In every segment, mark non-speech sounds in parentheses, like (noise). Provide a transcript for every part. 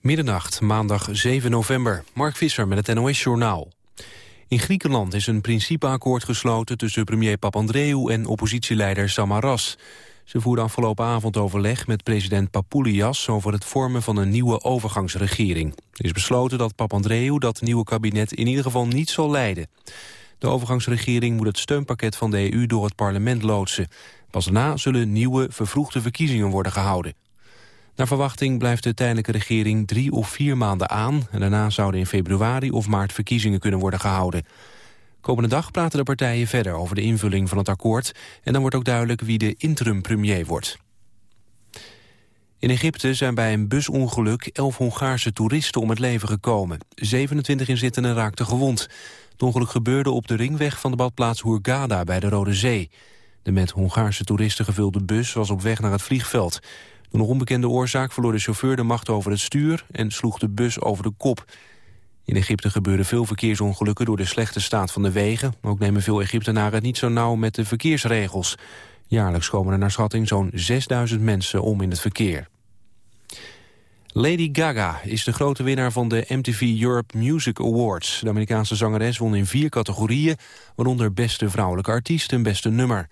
Middernacht, maandag 7 november. Mark Visser met het NOS-journaal. In Griekenland is een principeakkoord gesloten tussen premier Papandreou en oppositieleider Samaras. Ze voerden afgelopen avond overleg met president Papoulias over het vormen van een nieuwe overgangsregering. Er is besloten dat Papandreou dat nieuwe kabinet in ieder geval niet zal leiden. De overgangsregering moet het steunpakket van de EU door het parlement loodsen. Pas daarna zullen nieuwe vervroegde verkiezingen worden gehouden. Naar verwachting blijft de tijdelijke regering drie of vier maanden aan... en daarna zouden in februari of maart verkiezingen kunnen worden gehouden. Komende dag praten de partijen verder over de invulling van het akkoord... en dan wordt ook duidelijk wie de interim-premier wordt. In Egypte zijn bij een busongeluk elf Hongaarse toeristen om het leven gekomen. 27 inzittenden raakten gewond. Het ongeluk gebeurde op de ringweg van de badplaats Hurghada bij de Rode Zee. De met Hongaarse toeristen gevulde bus was op weg naar het vliegveld. Door een onbekende oorzaak verloor de chauffeur de macht over het stuur... en sloeg de bus over de kop. In Egypte gebeuren veel verkeersongelukken door de slechte staat van de wegen. Ook nemen veel Egyptenaren het niet zo nauw met de verkeersregels. Jaarlijks komen er naar schatting zo'n 6000 mensen om in het verkeer. Lady Gaga is de grote winnaar van de MTV Europe Music Awards. De Amerikaanse zangeres won in vier categorieën... waaronder beste vrouwelijke artiest en beste nummer.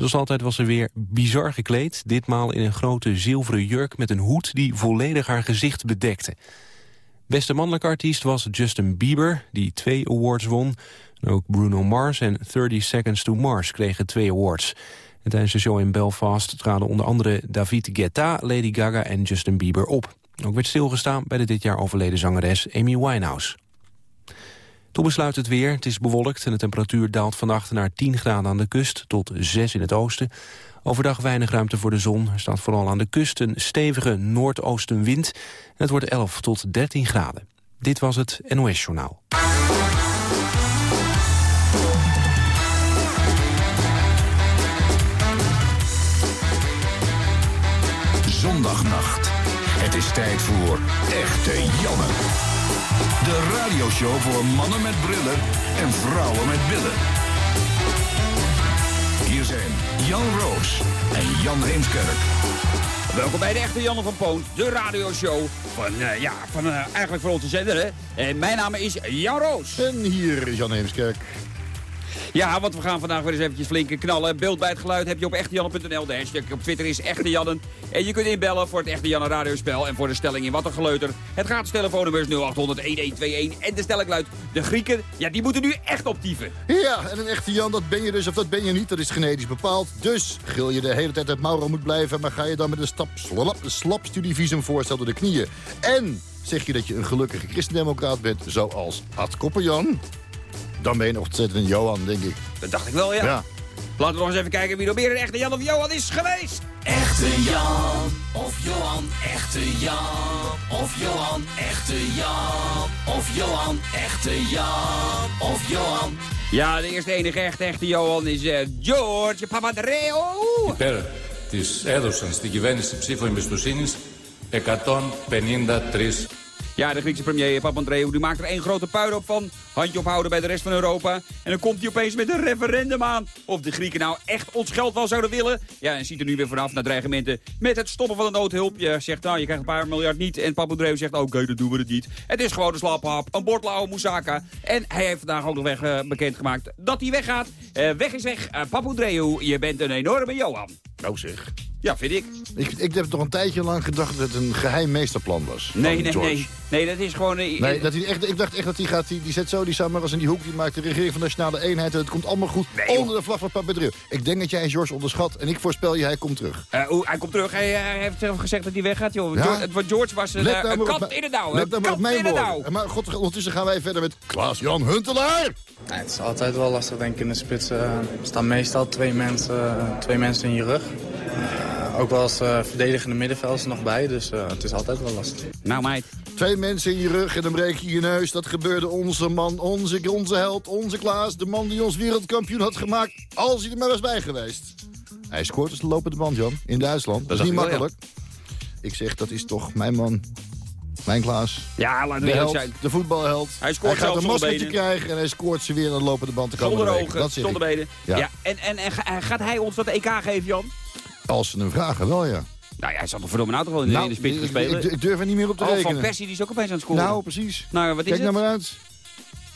Zoals altijd was ze weer bizar gekleed. Ditmaal in een grote zilveren jurk met een hoed die volledig haar gezicht bedekte. Beste mannelijke artiest was Justin Bieber, die twee awards won. ook Bruno Mars en 30 Seconds to Mars kregen twee awards. En tijdens de show in Belfast traden onder andere David Guetta, Lady Gaga en Justin Bieber op. Ook werd stilgestaan bij de dit jaar overleden zangeres Amy Winehouse. Toen besluit het weer. Het is bewolkt en de temperatuur daalt vannacht naar 10 graden aan de kust tot 6 in het oosten. Overdag weinig ruimte voor de zon. Er staat vooral aan de kust een stevige noordoostenwind. En het wordt 11 tot 13 graden. Dit was het NOS Journaal. Zondagnacht. Het is tijd voor Echte Janne. De radioshow voor mannen met brillen en vrouwen met billen. Hier zijn Jan Roos en Jan Heemskerk. Welkom bij de echte Janne van Poont, de radioshow van, uh, ja, van uh, eigenlijk voor onze zender. Hè? En mijn naam is Jan Roos. En hier is Jan Heemskerk. Ja, want we gaan vandaag weer eens eventjes flinke knallen. Beeld bij het geluid heb je op echtejanne.nl. De hashtag op Twitter is Echte Jannen. En je kunt inbellen voor het Echte Janne radiospel. En voor de stelling in Wat een Geleuter. Het gratis telefoonnummer is 0800-1121. En de stelling luidt, de Grieken, ja, die moeten nu echt optieven. Ja, en een echte Jan, dat ben je dus of dat ben je niet. Dat is genetisch bepaald. Dus gil je de hele tijd uit Mauro moet blijven. Maar ga je dan met een stap slap, slapstudievisum voorstel door de knieën. En zeg je dat je een gelukkige christendemocraat bent, zoals Ad Kopperjan dan ben je nog ontzettend een Johan, denk ik. Dat dacht ik wel, ja. ja. Laten we nog eens even kijken wie nog meer een echte Jan of Johan is geweest. Echte Jan of Johan, echte Jan of Johan, echte Jan of Johan, echte Jan of Johan. Ja, de eerste enige echte echte Johan is uh, George Papadreo. Υπέρ της έδωσαν στην κυβέρνηση ψήφο εμπιστοσύνης 153 ja, de Griekse premier Papandreou die maakt er één grote puinhoop van. Handje ophouden bij de rest van Europa. En dan komt hij opeens met een referendum aan. Of de Grieken nou echt ons geld wel zouden willen. Ja, en ziet er nu weer vanaf naar dreigementen met het stoppen van de noodhulp. Je zegt, nou, je krijgt een paar miljard niet. En Papandreou zegt, oké, okay, dan doen we het niet. Het is gewoon een slaphap, een bord lauwe moussaka. En hij heeft vandaag ook nog weg, uh, bekendgemaakt dat hij weggaat. Uh, weg is weg. Uh, Papandreou, je bent een enorme Johan. Nou zeg. Ja, vind ik. ik. Ik heb toch een tijdje lang gedacht dat het een geheim meesterplan was. Nee, nee, nee. Nee, dat is gewoon... nee, dat hij echt, ik dacht echt dat hij gaat... Die, die zet zo die Samaras in die hoek. Die maakt de regering van Nationale Eenheid. En het komt allemaal goed onder de vlag van Papandreou. Ik denk dat jij George onderschat. En ik voorspel je, hij komt terug. Uh, hij komt terug. Hij, hij, heeft zelf gezegd dat hij weggaat, joh. Ja? George, George was een, uh, een kat in de dauw. Let nou maar op mijn woorden. Maar god, ondertussen gaan wij verder met Klaas-Jan Huntelaar. Nee, het is altijd wel lastig, denk ik, in de spits. Uh, er staan meestal twee mensen, twee mensen in je rug. Ook wel als uh, verdedigende middenvelders nog bij, dus uh, het is altijd wel lastig. Nou meid. Twee mensen in je rug en dan breek je je neus. Dat gebeurde onze man, onze, onze held, onze Klaas. De man die ons wereldkampioen had gemaakt, als hij er maar was bij geweest. Hij scoort als de lopende band, Jan, in Duitsland. Dat, is niet makkelijk. Ik zeg, dat is toch mijn man, mijn Klaas. Ja, laat de held, zijn. De voetbalheld. Hij, scoort hij gaat een maskertje krijgen en hij scoort ze weer aan de lopende band te komen. Zonder ogen, zonder benen. Ja. ja. En, en, en gaat hij ons dat EK geven, Jan? Als ze hem vragen, wel ja. Nou ja, hij zat toch verdomme nou toch wel in, de- in de spits ik, spelen. ik, ik durf er niet meer op te oh, Van rekenen. Persie die is ook opeens aan het scoren. nou, precies. nou wat is Kijk het? nou maar uit.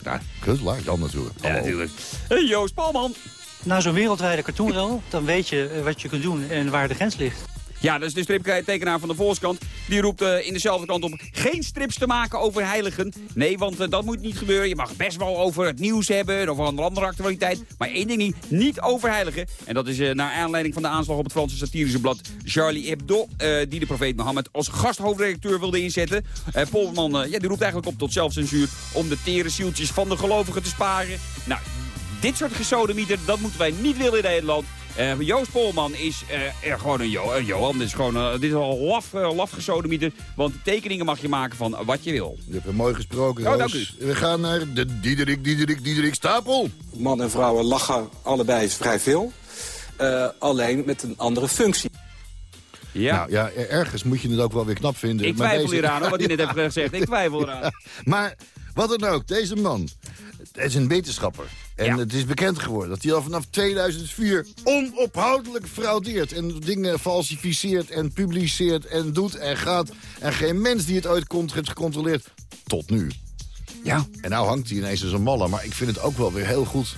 Daar. Kut, Jan natuurlijk. Ja, Hallo. natuurlijk. Hey, Joost Palman. Na zo'n wereldwijde cartoonrel, dan weet je eh, wat je kunt doen en waar de grens ligt. Ja, dat is de striptekenaar van de Volkskant. Die roept eh, in dezelfde kant op geen strips te maken over heiligen. Nee, want eh, dat moet niet gebeuren. Je mag best wel over het nieuws hebben of een andere actualiteit. Maar één ding niet, niet over heiligen. En dat is eh, naar aanleiding van de aanslag op het Franse satirische blad Charlie Hebdo... die de profeet Mohammed als gasthoofdredacteur wilde inzetten. Polman ja, die roept eigenlijk op tot zelfcensuur... om de tere zieltjes van de gelovigen te sparen. Nou, dit soort gesodemieter, dat moeten wij niet willen in Nederland. Eh, Joost Polman is eh, eh, gewoon een, Jo- een Johan. Dit is gewoon eh, dit is al laf, eh, laf gesodemieter. Want tekeningen mag je maken van wat je wil. Je hebt hem mooi gesproken, Oh, dank We gaan naar de Diederik, Diederik, Diederik Stapel. Man en vrouwen lachen allebei vrij veel. Eh, alleen met een andere functie. Ja, Nou ja, ergens moet je het ook wel weer knap vinden. ik maar twijfel deze- hieraan, hoor, wat hij net heeft gezegd. Ik (laughs) twijfel eraan. Maar wat dan ook, deze man, het is een wetenschapper. En Ja. het is bekend geworden dat hij al vanaf 2004 onophoudelijk fraudeert. En dingen falsificeert en publiceert en doet en gaat. En geen mens die het ooit komt heeft gecontroleerd. Tot nu. Ja, En nou hangt hij ineens als een malle. Maar ik vind het ook wel weer heel goed.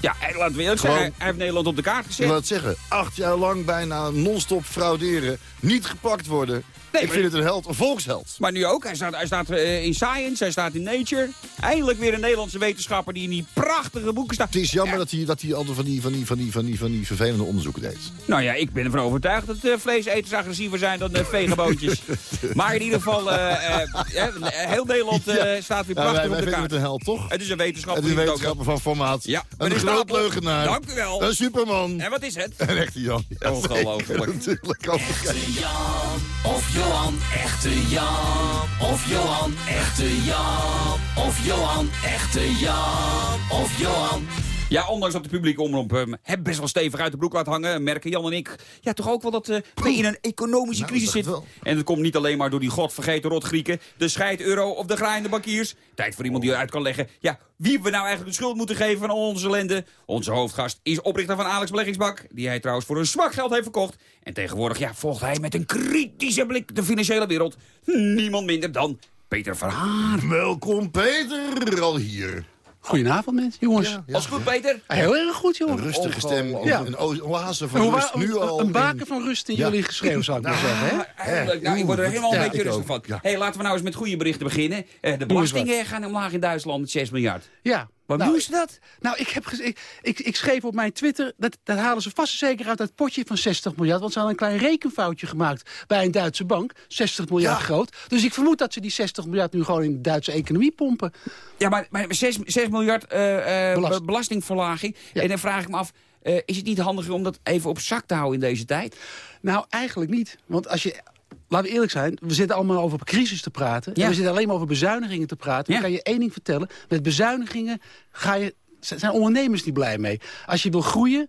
ja en laten we eerlijk Gewoon- zeggen, hij heeft Nederland op de kaart Ik gezet. wil het zeggen, acht jaar lang bijna non-stop frauderen. Niet gepakt worden. Nee, ik vind het een held, een volksheld. Maar nu ook, hij staat, hij staat eh, in Science, hij staat in Nature. Eindelijk weer een Nederlandse wetenschapper die in die prachtige boeken staat. Het is jammer Ja, dat hij, dat hij altijd van die, van, die, van, die, van, die, van die vervelende onderzoeken deed. Nou ja, ik ben ervan overtuigd dat eh, vleeseters agressiever zijn dan uh, vegeboontjes. (laughs) maar in ieder geval, eh, eh, ja, heel Nederland eh, staat weer Ja, prachtig wij, wij op de vinden kaart. het een held, toch? Het is een wetenschapper. Het is een die het ook wetenschapper van formaat. Ja, een groot leugenaar. dank u wel. Een superman. En wat is het? (laughs) Een echte Jan. Ja, Ongelooflijk. (laughs) Natuurlijk. Ook. Echte Jan of Johan, echte Jan. Of Johan, echte Jan. Of Johan, echte Jan. Of Johan. Ja, ondanks dat de publieke omroep hem heb best wel stevig uit de broek laat hangen... merken Jan en ik ja, toch ook wel dat eh, we in een economische Nou, crisis zitten. En dat komt niet alleen maar door die godvergeten rotgrieken... de scheid-euro of de graaiende bankiers. Tijd voor iemand die uit kan leggen... ja, wie we nou eigenlijk de schuld moeten geven van al onze ellende. Onze hoofdgast is oprichter van Alex Beleggingsbak... die hij trouwens voor een zwak geld heeft verkocht. En tegenwoordig ja, volgt hij met een kritische blik de financiële wereld. Niemand minder dan Peter Verhaar. Welkom Peter, al hier. Goedenavond, mensen. Jongens. Ja, ja. Als goed, Peter? Heel erg goed, Een jongen. rustige stem, Ja. een oase van Hoe rust. Nu een, al een baken van rust in Ja. jullie geschreeuw, zou ik maar zeggen. Hè? Nou, ik word er helemaal Ja, een beetje rustig van. Ja. hey, laten we nou eens met goede berichten beginnen. Eh, de belastingen gaan omlaag in Duitsland met 6 miljard. Ja. Waarom Nou, doen ze dat? Nou, ik, heb ik, ik, ik schreef op mijn Twitter, dat, dat halen ze vast en zeker uit dat potje van 60 miljard. Want ze hadden een klein rekenfoutje gemaakt bij een Duitse bank. 60 miljard Ja. groot. Dus ik vermoed dat ze die 60 miljard nu gewoon in de Duitse economie pompen. Ja, maar, maar 6, 6 miljard eh, eh, Belast- be- belastingverlaging. Ja. En dan vraag ik me af, eh, is het niet handiger om dat even op zak te houden in deze tijd? Nou, eigenlijk niet. Want als je... Laten we eerlijk zijn, we zitten allemaal over crisis te praten. Ja. En we zitten alleen maar over bezuinigingen te praten. Ja. Dan kan je één ding vertellen. Met bezuinigingen ga je, zijn ondernemers niet blij mee. Als je wil groeien,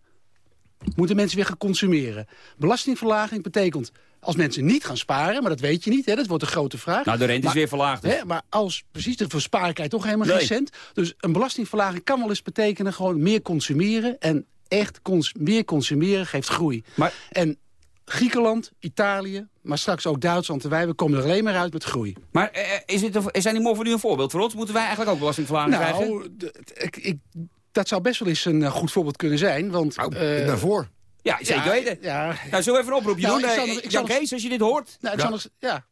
moeten mensen weer gaan consumeren. Belastingverlaging betekent... als mensen niet gaan sparen, maar dat weet je niet, hè, dat wordt een grote vraag. Nou, de rente is weer verlaagd. dus. Hè, maar als, precies, sparen krijg je toch helemaal Nee. geen cent. Dus een belastingverlaging kan wel eens betekenen... gewoon meer consumeren. En echt cons meer consumeren geeft groei. Maar- En Griekenland, Italië, maar straks ook Duitsland en wij... we komen er alleen maar uit met groei. Maar eh, is dit, een- zijn die morgen nu een voorbeeld voor ons? Moeten wij eigenlijk ook belastingverlaging krijgen? Nou, ik, ik, dat zou best wel eens een eh, goed voorbeeld kunnen zijn. Want, Nou, eh, ik ben voor. Ja, zeker ja, weten. Ja, Nou, zullen we even een oproepje Nou, doen? ik zal Eh, nog- ik Jan zal nog- Kees, als je dit hoort. Nou, ik Ja. zal nog- ja.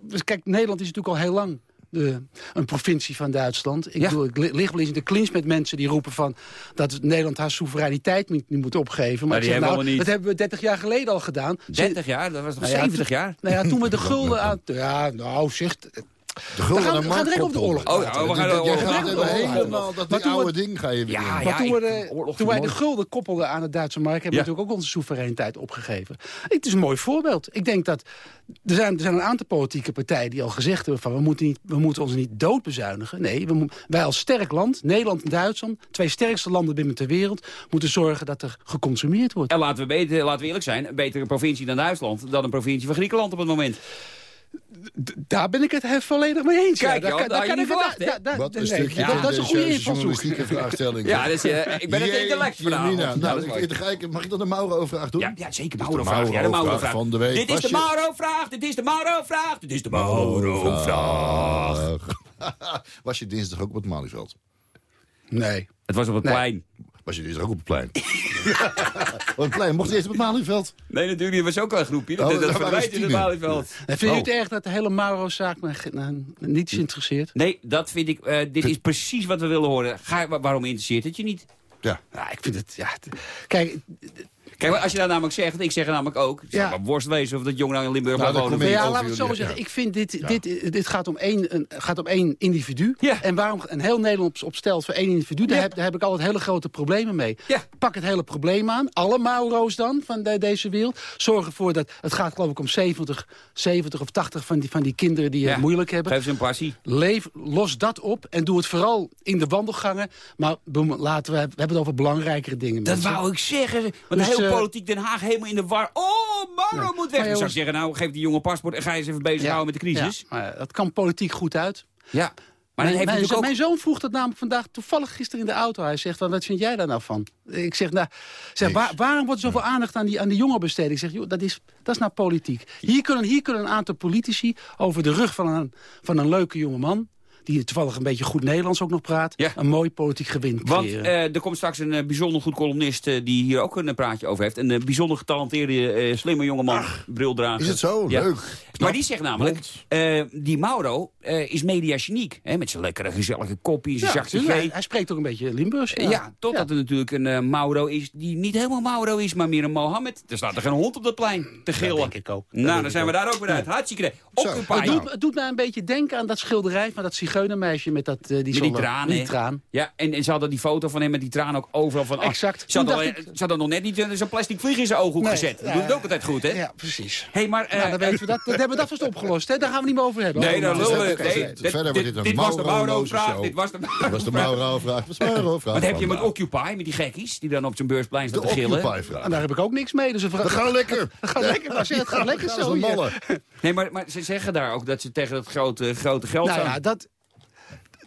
Dus kijk, Nederland is natuurlijk al heel lang de, een provincie van Duitsland. Ik, Ja. bedoel, ik li- lig wel eens in de clinch met mensen die roepen van... dat Nederland haar soevereiniteit niet, niet moet opgeven. Maar die ik zeg, hebben nou, we niet. dat hebben we 30 jaar geleden al gedaan. 30 jaar, dat was nog Nou ja, 70 toen- jaar. Nou ja, toen we de (laughs) gulden aan... Ja, nou, zeg... De gulden gaan- direct op de oorlog. Oh, ja, we gaan de oorlog- gaat helemaal dat die oude ding ga je weer Ja. Maar toen, ik- we de, oorlog toen wij de gulden koppelden aan de Duitse markt... hebben we natuurlijk ook onze soevereiniteit opgegeven. Het is een mooi voorbeeld. Ik denk dat... Er zijn, er zijn een aantal politieke partijen die al gezegd hebben... van we moeten, niet, we moeten ons niet doodbezuinigen. Nee, we, wij als sterk land, Nederland en Duitsland... twee sterkste landen binnen ter wereld... moeten zorgen dat er geconsumeerd wordt. En laten we, weten, laten we eerlijk zijn, een betere provincie dan Duitsland... dan een provincie van Griekenland op het moment. Daar ben ik het he- volledig mee eens. Kijk, ja. Niet ik- verwacht, hè? da- da- Wat een nee, stukje dat, dat is een goede journalistieke vraagstelling. Ja, dus, eh, ik ben het intellect vanavond. Nou, ik- mag ik dan de Mauro-vraag doen? Ja, ja, zeker. Mauro-vraag. Ja, de Mauro-vraag van de week. Dit is de Mauro-vraag. Dit is de Mauro-vraag. Dit is de Mauro-vraag. (laughs) Was je dinsdag ook op het Malieveld? Nee. Het was op het Nee. plein. Was je dinsdag ook op het plein? (laughs) op het plein, mocht je eerst op het Malieveld? Nee, natuurlijk. Dat was ook wel een groepje. Dat, Oh, dat verwijt in het. Malieveld. En vind je Oh. het erg dat de hele Mauro-zaak me nou, niets interesseert? Nee, dat vind ik... eh, dit is precies wat we willen horen. Ga, wa- waarom interesseert het je niet? Ja. Ja, ik vind het... Ja, het- kijk, Kijk, maar als je dat namelijk zegt, ik zeg het namelijk ook. Het zou Ja. maar worst wezen of dat jong nou in Limburg Nou, wonen. ja, over laten we het zo zeggen. ja. Ik vind dit, Ja. dit, dit gaat, om één, een, gaat om één individu. Ja. En waarom een heel Nederland op, op stelt voor één individu, daar, Ja. heb, daar heb ik altijd hele grote problemen mee. Ja. Pak het hele probleem aan. Alle Mauro's dan van de- deze wereld. Zorg ervoor dat, het gaat geloof ik om 70, 70 of 80 van die, van die kinderen die Ja. het moeilijk hebben. Geef ze een passie. Leef, los dat op en doe het vooral in de wandelgangen. Maar we- laten we, we hebben het over belangrijkere dingen. Dat mensen. wou ik zeggen. Want Dus, de hele eh, politiek Den Haag helemaal in de war. Oh, Mauro Ja. moet weg. Maar Ik zou zeggen, nou, geef die jongen paspoort en ga je eens even bezighouden met de crisis. Ja, maar dat kan politiek goed uit. Ja. Maar mijn, heeft mijn, ook... mijn zoon vroeg dat namelijk vandaag toevallig gisteren in de auto. Hij zegt, wat vind jij daar nou van? Ik zeg, nou, zeg, waar- waarom wordt er zoveel aandacht aan die, aan die jongen besteed? Ik zeg, joh, dat is, dat is nou politiek. Hier kunnen, hier kunnen een aantal politici over de rug van een, van een leuke jonge man... die toevallig een beetje goed Nederlands ook nog praat... Ja. een mooi politiek gewin Want eh, er komt straks een eh, bijzonder goed columnist eh, die hier ook een praatje over heeft. Een bijzonder getalenteerde, eh, slimme jongeman, brildrager. Is het zo? Ja. Leuk. Maar die zegt namelijk, eh, die Mauro eh, is mediageniek. Hè, met zijn lekkere gezellige kopje, zijn ja, tuurlijk. hij, spreekt ook een beetje Limburgs. Ja, totdat er natuurlijk een eh, Mauro is die niet helemaal Mauro is, maar meer een Mohammed. Er staat er geen hond op dat plein te gillen. denk ik ook. Dat Nou, denk dan ik zijn we daar ook weer uit. Hartstikke. Het doet, het doet mij een beetje denken aan dat schilderij van dat zigeunermeisje met dat, eh, die, Met die zonne- traan, die hè? traan. Ja, en, en ze hadden die foto van hem met die traan ook overal van... af. Exact. Ze hadden, al- ik- ze hadden nog net niet eh, zo'n plastic vlieg in zijn ooghoek Nee, gezet. Dat doet het ook altijd goed, hè? Ja, precies. hey, maar... eh, nou, dan weten we dat. Dat hebben we dat vast opgelost. Hè? Daar gaan we niet meer over hebben. Nee, nou, lullen we. oké. Nee, Verder dit- wordt dit een dit was de Mauro-loze Mauro-vraag. Dit was de Dat was de Mauro-vraag. Dat was de Mauro-vraag. Wat heb je met. Occupy, met die gekkies die dan op zijn beursplein staan te gillen? Occupy-vraag. En daar heb ik ook niks mee. Dus Dat gaat lekker. (laughs) Dat gaat lekker. Het gaat lekker Gaan zo. Nee, maar, maar ze zeggen daar ook dat ze tegen het grote, grote geld Nou staan. ja, dat,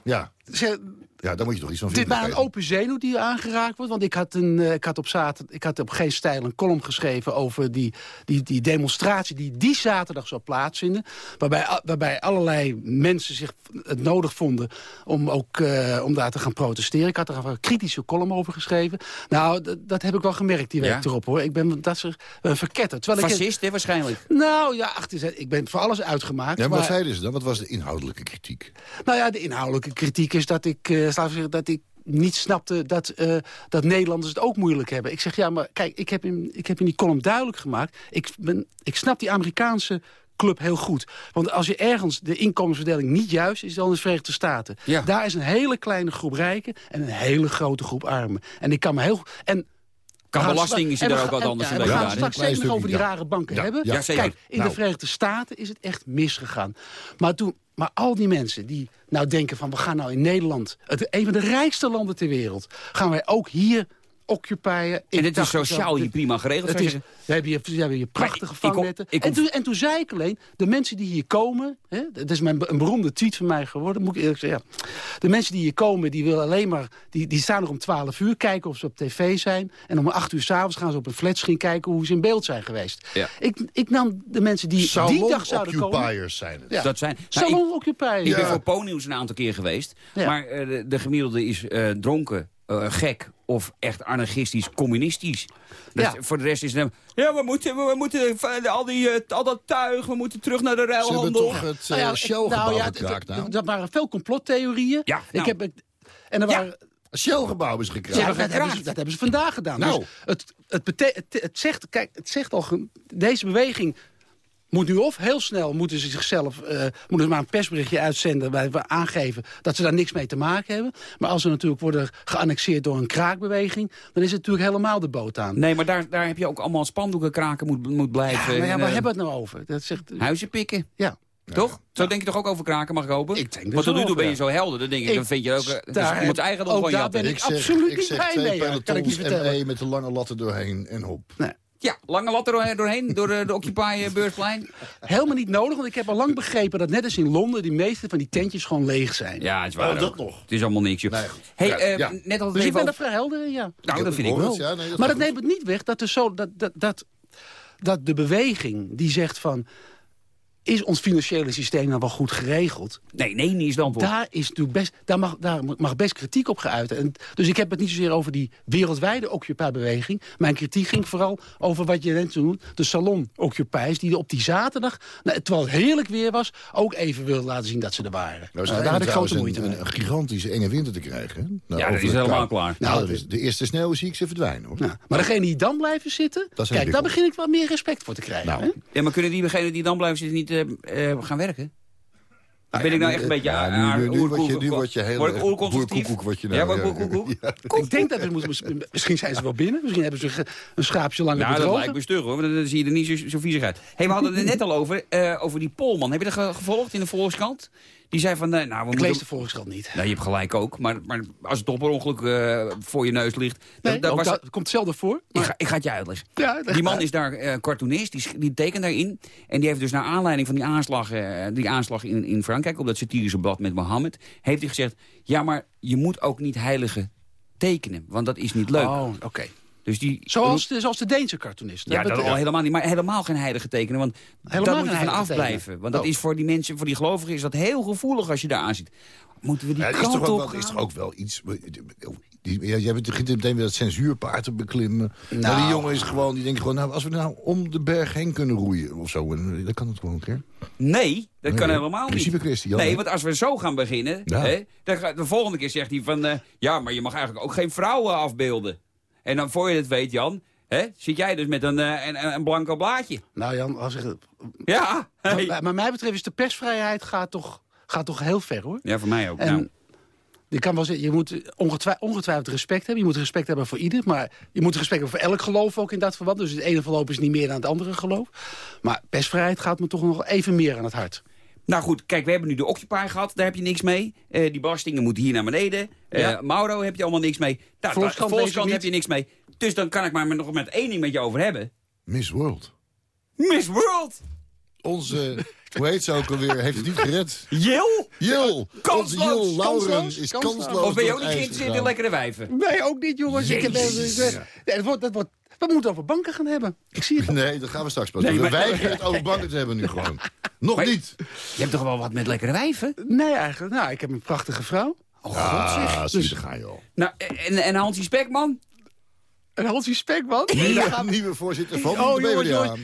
Ja. ze- ja, daar moet je toch iets van dit vinden. is maar een open zenuw die aangeraakt wordt. Want ik had, een, eh, ik had, op, zaterdag, ik had op Geen Stijl een column geschreven... over die, die, die demonstratie die die zaterdag zou plaatsvinden. Waarbij, waarbij allerlei mensen zich het nodig vonden... om, ook, eh, om daar te gaan protesteren. Ik had er een kritische column over geschreven. Nou, dat heb ik wel gemerkt die week Ja? erop, hoor. Ik ben dat er, een verketter. Terwijl Fascist, hè, waarschijnlijk. nou ja, ach, het is- ik ben voor alles uitgemaakt. Ja, maar wat maar- zeiden ze dan? Wat was de inhoudelijke kritiek? nou ja, de inhoudelijke kritiek is dat ik, eh, zeggen, dat ik niet snapte dat, eh, dat Nederlanders het ook moeilijk hebben. Ik zeg, ja, maar kijk, ik heb in, ik heb in die column duidelijk gemaakt... Ik, ben, ik snap die Amerikaanse club heel goed. Want als je ergens de inkomensverdeling niet juist is... dan is de Verenigde Staten. Ja. Daar is een hele kleine groep rijken en een hele grote groep armen. En ik kan me heel... En Gaan belasting is er daar ook wat anders in We gaan hè? straks nog over die rare banken hebben. Kijk, in Nou. de Verenigde Staten is het echt misgegaan. Maar, toen, maar al die mensen die nou denken van... we gaan nou in Nederland, het, een van de rijkste landen ter wereld... gaan wij ook hier occupyen. En dit is sociaal hier prima geregeld, Het is, je we hebben hier, we hebben hier prachtige ik kom- vangnetten. ik kom- en, toen, en toen zei ik alleen, de mensen die hier komen... Hè, dat is mijn, een beroemde tweet van mij geworden, moet ik eerlijk zeggen. Ja. De mensen die hier komen, die, willen alleen maar, die, die staan er om 12 uur... kijken of ze op tv zijn. En om 8 uur s'avonds gaan ze op een flatscreen kijken... hoe ze in beeld zijn geweest. Ja. Ik, ik nam de mensen die die dag zouden komen... Salon-occupiers zijn het. Ja. Dat zijn... Nou, ik- Salon Occupy. Ik ja. ben voor Ponyus een aantal keer geweest. Ja. Maar eh, de, de gemiddelde is eh, dronken, eh, gek of echt anarchistisch, communistisch. Dus Ja. Voor de rest is het... Ja, we moeten, we moeten eh, al, die, eh, al dat tuig, we moeten terug naar de Ze hebben ruilhandel. toch het Nou ja, uh, Shell-gebouw nou ja, nou? Dat waren veel complottheorieën. Ja, ik nou. heb, en er Ja. waren, Het Shell-gebouw is gekraakt. Ja, dat, hebben ze, gekraakt. dat hebben ze vandaag gedaan. Nou. Dus het, het, het, het zegt, kijk, het zegt al, deze beweging moet nu of heel snel moeten ze zichzelf eh, moeten ze maar een persberichtje uitzenden waar we aangeven dat ze daar niks mee te maken hebben. Maar als ze natuurlijk worden geannexeerd door een kraakbeweging, dan is het natuurlijk helemaal de boot aan. Nee, maar daar, daar heb je ook allemaal spandoeken kraken moet, moet ja, blijven. maar ja, waar eh, hebben we het nou over? Dat zegt, Huizen pikken, ja. toch? Zo denk je toch ook over kraken, mag ik hopen? Ik denk er Want tot nu toe ben je zo helder. Dan denk ik, Ik- dan vind je ook... eh, is daar iemands heb- eigendom ook van ben ik zeg, absoluut ik niet zeg blij twee mee, ja, kan ik je pelotons vertellen. ME met een lange latten doorheen en hop. Nee. Ja, lange lat er doorheen, door de, de Occupy eh, beursplein. Helemaal niet nodig, want ik heb al lang begrepen dat net als in Londen... die meeste van die tentjes gewoon leeg zijn. Ja, het is waar Oh, dat nog. Het is allemaal niks, joh. Nee, goed. hey, Ja, eh, ja. net als Dus ik ben er vrij helder in, ja. Nou, dat vind ik wel. ja, nee, dat Maar dat goed. neemt het niet weg dat, er zo, dat, dat, dat, dat de beweging die zegt van... is ons financiële systeem nou wel goed geregeld? Nee, nee, niet is antwoord. Daar, is natuurlijk best, daar, mag, daar mag best kritiek op geuit. En, dus ik heb het niet zozeer over die wereldwijde Occupy-beweging. Mijn kritiek ging vooral over wat je net noemt... de salon-Occupies die op die zaterdag, nou, terwijl het heerlijk weer was... ook even wilden laten zien dat ze er waren. Nou, Nou, daar had ik grote moeite een, mee. een gigantische enge winter te krijgen. Nou, Ja, dat is helemaal klaar. Nou, Nou, is, de eerste sneeuw zie ik ze verdwijnen, hoor. Nou, maar degene die dan blijven zitten... Kijk, daar begin ik wel meer respect voor te krijgen. Nou, hè? Ja, maar kunnen diegenen die dan blijven zitten niet gaan werken? ben ik nou echt een beetje... Ja, nu- aan- nu- word je- oer- nu word je heel Word ik oerconservatief? word je nou, Ja, word ja. ik denk dat we moeten... Misschien zijn ze wel binnen. Misschien hebben ze een schaapje langer Nou, dat lijkt me stug hoor, want dan zie je er niet zo, zo viezig uit. hey, we hadden het er net al over, eh, over die Polman. Heb je dat ge- gevolgd in de Volkskrant? Die zei van, eh, nou, we Ik moeten... lees de Volkskrant niet. Nou, je hebt gelijk ook, maar, maar als het op een ongeluk eh, voor je neus ligt... Nee, was- dat komt zelden voor. ik, Maar, ga, ik ga het je uitleggen. ja, Die man is daar eh, cartoonist, die, die tekent daarin. En die heeft dus naar aanleiding van die aanslag, eh, die aanslag in, in Frankrijk... op dat satirische blad met Mohammed... heeft hij gezegd, ja, maar je moet ook niet heilige tekenen. Want dat is niet leuk. Oh, oké. Dus die, Zoals de, zoals de Deense cartoonist. Ja, dat al helemaal niet. Maar helemaal geen heilige tekenen. Want Helemaal daar moet je geen van afblijven. tekenen. Want dat Oh. is voor die mensen, voor die gelovigen, is dat heel gevoelig als je daar aan zit. Moeten we die Ja, kant is toch, ook op wel, is gaan? toch ook wel iets... jij begint meteen weer dat censuurpaard te beklimmen. maar Nou. die jongen is gewoon, die denkt gewoon... Nou, als we nou om de berg heen kunnen roeien of zo... en, Dan kan het gewoon een keer. Nee, dat Nee, kan helemaal niet. Jan, nee, hè? want als we zo gaan beginnen... Ja. Hè, dan ga, de volgende keer zegt hij van... eh, ja, maar je mag eigenlijk ook geen vrouwen afbeelden. En dan voor je het weet, Jan... Hè, zit jij dus met een, eh, een, een blanco blaadje. Nou Jan, als ik, Ja, hey. maar, maar mij betreft is de persvrijheid gaat toch, gaat toch heel ver hoor. ja voor mij ook. En nou. je kan wel zeggen, je moet ongetwij- ongetwijfeld respect hebben. Je moet respect hebben voor ieder. Maar je moet respect hebben voor elk geloof ook in dat verband. Dus het ene geloof is niet meer dan het andere geloof. Maar persvrijheid gaat me toch nog even meer aan het hart. Nou goed, kijk, we hebben nu de Occupy gehad. Daar heb je niks mee. Eh, die belastingen moeten hier naar beneden. Eh, Ja. Mauro heb je allemaal niks mee. Nou, Volkskrant de Volkskrant heb je niks mee. Dus dan kan ik maar met- nog met één ding met je over hebben. Miss World. Miss World! Onze, hoe heet ze ook alweer, heeft het niet gered. Jil! Jil! Kansloos, Onze Jil Lauren kansloos, is kansloos. kansloos Of ben je ook niet geïnteresseerd in lekkere wijven? Nee, ook niet jongens. Ik heb, eh, nee, dat wordt, dat wordt, we moeten over banken gaan hebben. Ik zie het. (laughs) Nee, dat gaan we straks pas Nee, doen. We maar- weigeren het over banken te hebben nu gewoon. Nog Maar- niet. Je hebt toch wel wat met lekkere wijven? Nee, eigenlijk. Nou, ik heb een prachtige vrouw. Oh, god Ah, zeg. je, Dus- daar ga je al. Nou, en, en Hansie Spekman? En Hansie Spekman. Nieuwe, nieuwe voorzitter van Oh, de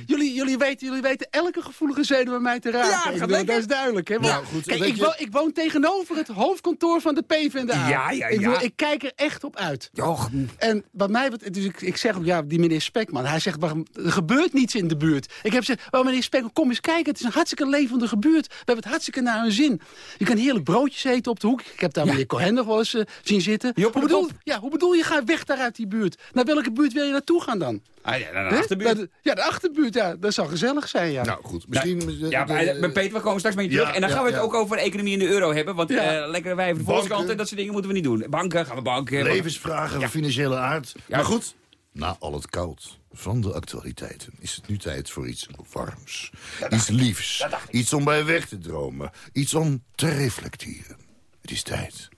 jullie, jullie, weten, jullie weten elke gevoelige zenuw bij mij te raken. Ja, dat Ik gaat bedoel, lekker. dat is duidelijk. Hè? Nou, goed, kijk, ik, je- woon, ik woon tegenover het hoofdkantoor van de PvdA. Ja, ja, Ik, bedoel, ik kijk er echt op uit. Och, En wat mij betreft, dus ik, ik zeg ook, ja, die meneer Spekman, hij zegt, waarom, er gebeurt niets in de buurt. Ik heb gezegd, well, meneer Spekman, kom eens kijken, het is een hartstikke levendige buurt. We hebben het hartstikke naar hun zin. Je kan heerlijk broodjes eten op de hoek. Ik heb daar meneer Cohen nog wel eens eh, zien zitten. Hoe bedoel, ja, hoe bedoel je, ga weg daar uit die buurt? Naar welke buurt wil je naartoe gaan dan? ah, ja, naar de Hè? achterbuurt. Naar de- ja, de achterbuurt, ja, dat zou gezellig zijn, ja. Nou goed, misschien... de- Ja, de- maar, maar Peter, we komen straks met je terug. En dan ja, gaan we het ja. ook over economie in de euro hebben. Want Ja. eh, lekkere wijven, de Banken. Volkskrant en dat soort dingen moeten we niet doen. Banken, gaan we banken. Levensvragen van financiële aard. Ja. Maar goed, na al het koud van de actualiteiten... is het nu tijd voor iets warms. Iets liefs. Iets om bij weg te dromen. Iets om te reflecteren. Het is tijd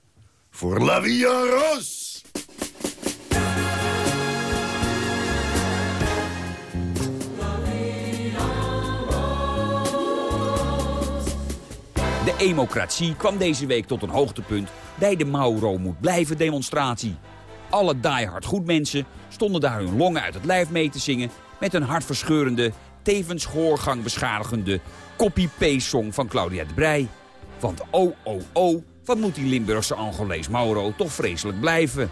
voor La Vie en De democratie kwam deze week tot een hoogtepunt bij de Mauro moet blijven demonstratie. Alle diehard goedmensen stonden daar hun longen uit het lijf mee te zingen... met een hartverscheurende, tevens gehoorgang beschadigende copy-paste song van Claudia de Brij. Want oh, oh, oh, wat moet die Limburgse Angolees Mauro toch vreselijk blijven.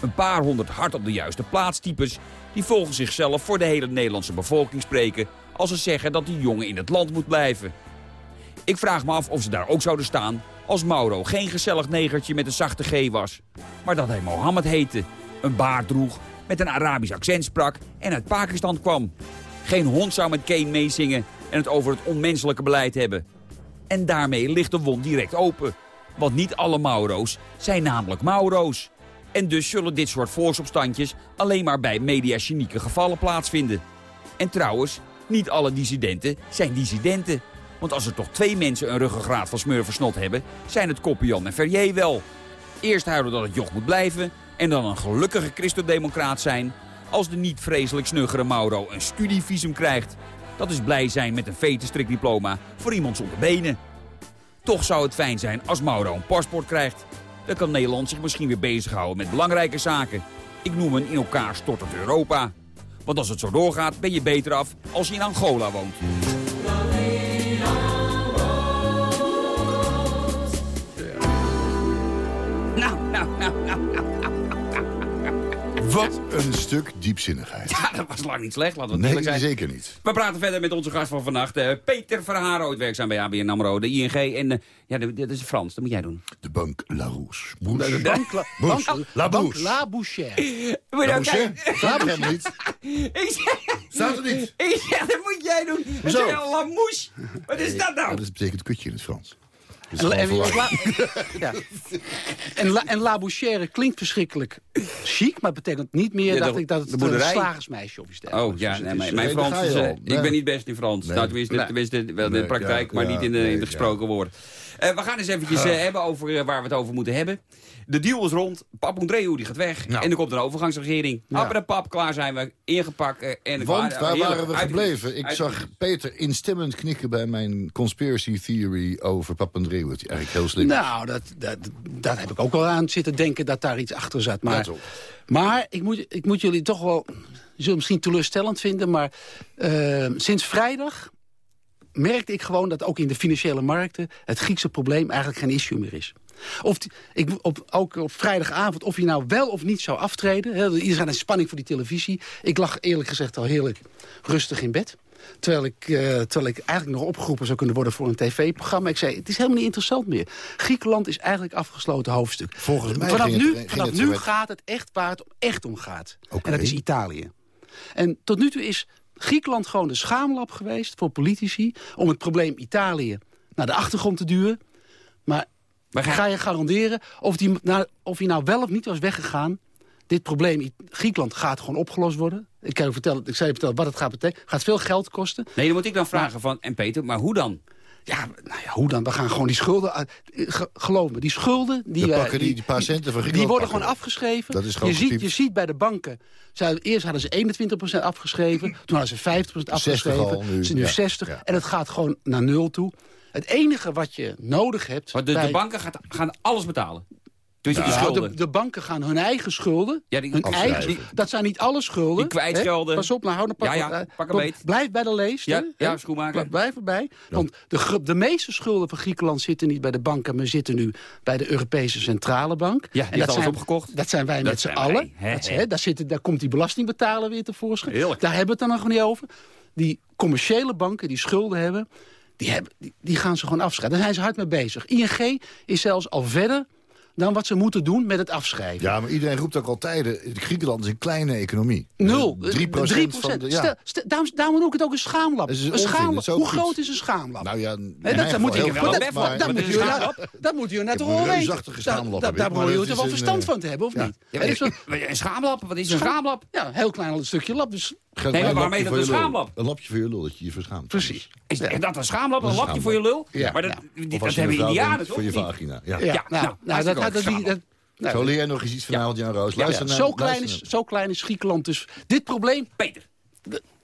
Een paar honderd hard op de juiste plaatstypes... die volgens zichzelf voor de hele Nederlandse bevolking spreken... als ze zeggen dat die jongen in het land moet blijven. Ik vraag me af of ze daar ook zouden staan als Mauro geen gezellig negertje met een zachte G was. Maar dat hij Mohammed heette, een baard droeg, met een Arabisch accent sprak en uit Pakistan kwam. Geen hond zou met Kane meezingen en het over het onmenselijke beleid hebben. En daarmee ligt de wond direct open. Want niet alle Mauro's zijn namelijk Mauro's. En dus zullen dit soort volksopstandjes alleen maar bij mediagenieke gevallen plaatsvinden. En trouwens, niet alle dissidenten zijn dissidenten. Want als er toch twee mensen een ruggengraat van smurversnot hebben... zijn het Koppian en Ferrier wel. Eerst huilen dat het joch moet blijven... en dan een gelukkige christendemocraat zijn... als de niet vreselijk snuggere Mauro een studievisum krijgt. Dat is blij zijn met een vetenstrikdiploma voor iemand zonder benen. Toch zou het fijn zijn als Mauro een paspoort krijgt. Dan kan Nederland zich misschien weer bezighouden met belangrijke zaken. Ik noem een in elkaar stortend Europa. Want als het zo doorgaat, ben je beter af als je in Angola woont. Wat een stuk diepzinnigheid. Ja, dat was lang niet slecht, laten we het Nee, zijn. zeker niet. We praten verder met onze gast van vannacht, eh, Peter Verharen, ooit werkzaam bij ABN AMRO, de ING. En eh, ja, dat is Frans, dat moet jij doen. De bank Larousse. De Bouche. bank La, Bouche. bank, La Bouche. La Bouchère. Bouche? kijken? Staat er helemaal niet. Staat er niet. ik zeg, dat moet jij doen. Dat is een lamouche. Wat is dat nou? Ja, dat betekent kutje in het Frans. Is En, en, La, (laughs) ja. en, La, en La Bouchère klinkt verschrikkelijk chic, maar het betekent niet meer Ja, dacht de- ik, dat het een slagersmeisje of iets dergelijks Oh ja, Dus nee, is, mijn, eh, mijn nee, daar Frans is... eh, ik ben niet best in Frans. Nee. Nou, tenminste, Nee. tenminste wel in de praktijk, ja, maar niet in de, nee, in de ja. gesproken woord. Eh, we gaan eens eventjes eh, hebben over eh, waar we het over moeten hebben. De deal is rond. Papandreou die gaat weg. Nou. En er komt een overgangsregering. Ja. Appen en pap, klaar zijn we. Ingepakt. eh, en Want klaar. waar waren we gebleven? Ik uit- zag Peter instemmend knikken bij mijn conspiracy theory over Papandreou. Dat hij eigenlijk heel slim is. Nou, dat, dat, dat heb ik ook wel aan zitten denken dat daar iets achter zat. Ja, Maar, ik, moet, ik moet jullie toch wel... Je zult misschien teleurstellend vinden, maar eh, sinds vrijdag merkte ik gewoon dat ook in de financiële markten... het Griekse probleem eigenlijk geen issue meer is. Of ik, op, ook op vrijdagavond, of je nou wel of niet zou aftreden. Hè, iedereen had een spanning voor die televisie. Ik lag eerlijk gezegd al heerlijk rustig in bed. Terwijl ik, eh, terwijl ik eigenlijk nog opgeroepen zou kunnen worden voor een tv-programma. Ik zei, het is helemaal niet interessant meer. Griekenland is eigenlijk afgesloten hoofdstuk. Volgens mij vanaf ging het- nu, ging vanaf nu met- gaat het echt waar het echt om gaat. Oké. En dat is Italië. En tot nu toe is Griekenland gewoon de schaamlab geweest voor politici... om het probleem Italië naar de achtergrond te duwen. Maar Maar ga- ga je garanderen of die, nou, of hij nou wel of niet was weggegaan... dit probleem I- Griekenland gaat gewoon opgelost worden. Ik, kan je vertellen, ik zal je vertellen wat het gaat betekenen. gaat veel geld kosten. Nee, dan moet ik dan vragen van... En Peter, maar hoe dan? Ja, nou ja, hoe dan? We gaan gewoon die schulden... uit- ge- geloof me, die schulden... Die, eh, die, die paar centen van Griekenland. die worden pakken gewoon afgeschreven. Dat is gewoon je, ziet, je ziet bij de banken... Ze, eerst hadden ze 21% afgeschreven. (clears throat) Toen hadden ze 50% 60 afgeschreven. al nu, Ze nu ja. 60. Ja. En het gaat gewoon naar nul toe. Het enige wat je nodig hebt... Want de, de banken gaat, gaan alles betalen. Dus Nou, de, de banken gaan hun eigen schulden. Ja, die- hun eigen, dat zijn niet alle schulden. Die kwijtgelden. hè? Pas op, nou hou pak, Ja, ja, eh, pak een beet. Blijf bij de leest. Ja, ja, schoenmaker. Blijf erbij. Want de, de meeste schulden van Griekenland zitten niet bij de banken... maar zitten nu bij de Europese Centrale Bank. die heeft alles zijn, opgekocht. Dat zijn wij Dat met z'n allen. Dat, daar, zitten, daar komt die belastingbetaler weer tevoorschijn. Heerlijk. Daar hebben we het dan nog niet over. Die commerciële banken die schulden hebben... Die, hebben, die, die gaan ze gewoon afschrijven. Daar zijn ze hard mee bezig. ING is zelfs al verder dan wat ze moeten doen met het afschrijven. Ja, maar iedereen roept ook al tijden. Griekenland is een kleine economie. Nul. 3 procent van de... Ja. Stel- stel- daarom, daarom noem ik het ook een schaamlab. Dat is een onzin, schaamlab. dat Hoe goed. groot is een schaamlab? Nou ja, Hè, mijn dat, moet heel wel dat, maar- dat, moet dat je net- schaamlab. dat moet je net Ik heb toch wel een weten. reusachtige schaamlab, Daar ik, moet je dat er wel verstand eh, van te hebben, of niet? Een schaamlap? Wat is een Schaam- schaamlap? Ja, een heel klein stukje lab. Dus Geef Nee, maar een waarmee lapje dat voor een je lul. schaamlab? Een lapje voor je lul, dat je je verschaamt. precies. Is is dat een schaamlap? Een is lapje een voor je lul? Ja. Maar dat, Ja. die- Of dat als je een hebben indianen toch? voor je vagina. Ja. Ja, Ja, nou, nou, nou, dat, dat, dat, leuk. die- dat- nou, Zo leer jij nog eens iets vanavond, Jan Roos. ja, Luister naar... zo, klein luister is, zo klein is Griekenland. Dus dit probleem... Peter,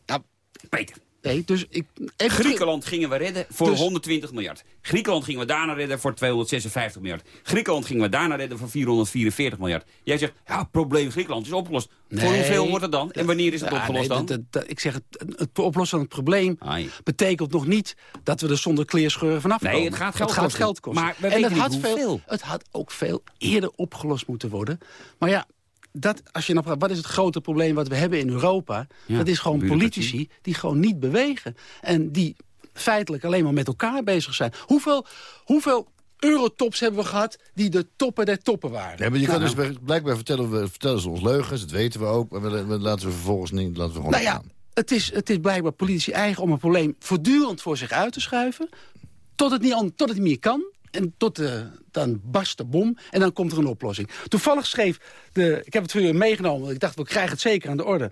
Nou, Peter. Nee, dus ik... Even Griekenland gingen we redden voor Dus- 120 miljard. Griekenland gingen we daarna redden voor 256 miljard. Griekenland gingen we daarna redden voor 444 miljard. Jij zegt, ja, probleem Griekenland is opgelost. Voor Nee. hoeveel wordt het dan? En wanneer is het opgelost nee, dan? ik zeg, het, het oplossen van het probleem Ai. betekent nog niet dat we er zonder kleerscheuren vanaf Nee, komen. het gaat geld het gaat kosten. geld kosten. Maar we en weten het niet had, veel, hoeveel. het had ook veel eerder opgelost moeten worden. Maar ja, dat, als je nou praat, wat is het grote probleem wat we hebben in Europa? Ja, dat is gewoon politici die gewoon niet bewegen. En die feitelijk alleen maar met elkaar bezig zijn. Hoeveel, hoeveel eurotops hebben we gehad die de toppen der toppen waren? Nee, maar je kan Nou, dus blijkbaar vertellen, we, vertellen ze ons leugens, dat weten we ook. Maar we, we laten we vervolgens niet, laten we gewoon Nou ja, het is, het is blijkbaar politici eigen om een probleem voortdurend voor zich uit te schuiven. Tot het niet, tot het niet meer kan. En tot de, dan barst de bom en dan komt er een oplossing. Toevallig schreef, de, ik heb het voor u meegenomen, want ik dacht we krijgen het zeker aan de orde.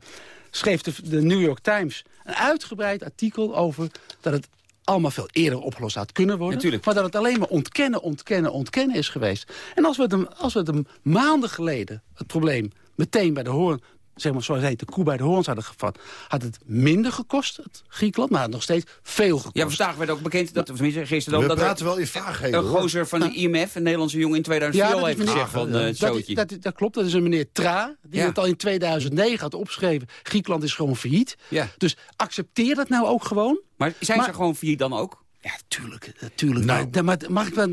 Schreef de, de New York Times een uitgebreid artikel over dat het allemaal veel eerder opgelost had kunnen worden. Natuurlijk. Maar dat het alleen maar ontkennen, ontkennen, ontkennen is geweest. En als we het als we het hem maanden geleden, het probleem, meteen bij de hoorn zeg maar, zoals heet, de koe bij de hoorns hadden gevat... had het minder gekost, het Griekenland, maar het had nog steeds veel gekost. Ja, vandaag werd ook bekend, dat, tenminste gisteren... We dat praten wel in vaagheden, Een hoor. gozer van de IMF, een Nederlandse jongen in 2004 al dat is heeft meneer- gezegd van eh, het dat, dat, dat klopt, dat is een meneer Tra, die Ja. het al in 2009 had opgeschreven. Griekenland is gewoon failliet. Ja. Dus accepteer dat nou ook gewoon. Maar zijn Maar- ze gewoon failliet dan ook? Ja, tuurlijk. tuurlijk. Nou. Maar, maar mag ik wel,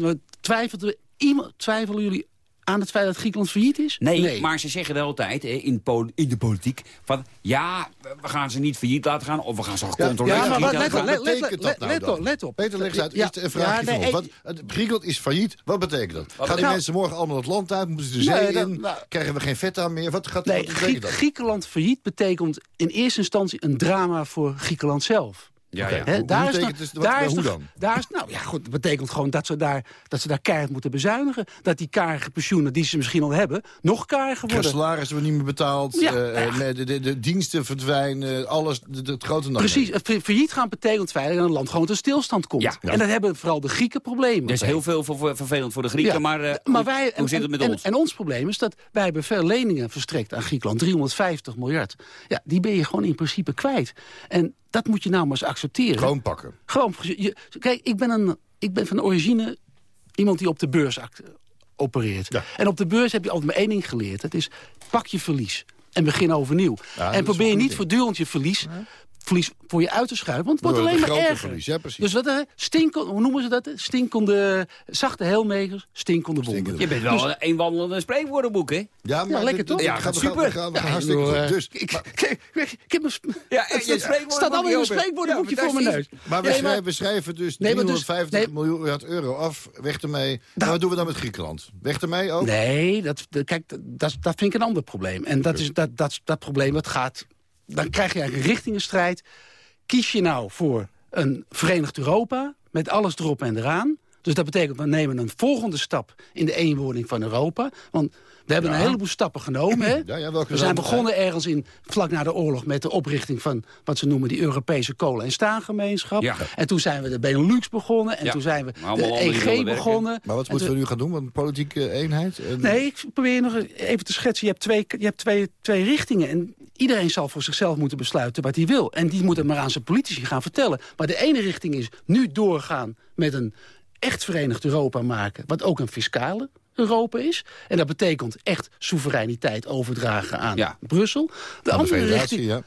er iemand, twijfelen jullie aan het feit dat Griekenland failliet is? Nee, maar ze zeggen de hele tijd hè, in, in de politiek... van ja, we gaan ze niet failliet laten gaan... of we gaan ze controleren. ja, maar wat- niet let op, let- nou let op, let op. Peter, leg eens uit. Ja, Eerst een vraagje ja, nee, het- Griekenland is failliet. Wat betekent dat? Gaan die nou- mensen morgen allemaal het land uit? Moeten ze de Nee, zee dat- in? nou- Krijgen we geen vet aan meer? Wat, gaat, Nee, wat betekent Griek- dat? Griekenland failliet betekent in eerste instantie een drama voor Griekenland zelf. Ja, ja. Daar is dus- wat- daar is hoe dan? Daar is, nou ja, goed, dat betekent gewoon dat ze daar, dat ze daar keihard moeten bezuinigen. Dat die karige pensioenen die ze misschien al hebben, nog kariger De worden. salarissen worden niet meer betaald. Ja, eh, nee, de, de, de diensten verdwijnen. Alles, de, de- het grote. Precies, het fa- failliet gaan betekent feitelijk dat een land gewoon tot stilstand komt. Ja. En dat hebben vooral de Grieken problemen. Dat is heel veel voor- voor- vervelend voor de Grieken, Ja, maar, eh, maar hoe, wij, hoe zit het met en, ons? En, ons probleem is dat wij hebben veel leningen verstrekt aan Griekenland. 350 miljard. Ja, die ben je gewoon in principe kwijt. En dat moet je nou maar eens accepteren. Gewoon pakken. Gewoon, je- kijk, ik ben, een, ik ben van origine iemand die op de beurs opereert. Ja. En op de beurs heb je altijd maar één ding geleerd. Dat is, pak je verlies en begin overnieuw. Ja, en probeer goed niet ding. voortdurend je verlies, verlies voor je uit te schuiven. Want het wordt alleen maar grote erger. verlies, ja, precies. Dus wat, hè, stinken, hoe noemen ze dat? Stinkende, zachte heelmegers, stinkende wonden. Je bent wel een wandelende spreekwoordenboek, hè? Ja, maar lekker dit- toch? Ja, we super. gaan- We gaan, we gaan hartstikke joh, goed. eh, Dus, ik, kijk, ik, ik heb een, sp- Ja, het staat- allemaal in een spreekwoordenboekje voor mijn neus. maar we, schrijven, we schrijven dus Nee, maar dus- 350 nee. miljard euro af. Weg ermee. Maar wat doen we dan met Griekenland? Weg ermee ook? Nee, dat, dat- kijk, dat, dat dat vind ik een ander probleem. En dat, is, dat, dat, dat probleem dat gaat... Dan krijg je eigenlijk een richtingenstrijd. Kies je nou voor een verenigd Europa... met alles erop en eraan... Dus dat betekent, we nemen een volgende stap in de eenwording van Europa. Want we hebben een heleboel stappen genomen. Hè? (clears throat) Ja, ja, welke we zijn begonnen ergens in, vlak na de oorlog met de oprichting van wat ze noemen die Europese kolen- en staangemeenschap. Ja. En toen zijn we de Benelux begonnen. En Ja. toen zijn we de EG werken. begonnen. Maar wat En moeten we nu gaan doen? Een politieke eenheid? En- Nee, ik probeer nog even te schetsen. Je hebt twee, je hebt twee, twee richtingen. En iedereen zal voor zichzelf moeten besluiten wat hij wil. En die moet het maar aan zijn politici gaan vertellen. Maar de ene richting is nu doorgaan met een echt verenigd Europa maken. Wat ook een fiscale Europa is. En dat betekent echt soevereiniteit overdragen aan Ja. Brussel. De Aan andere richting, ja.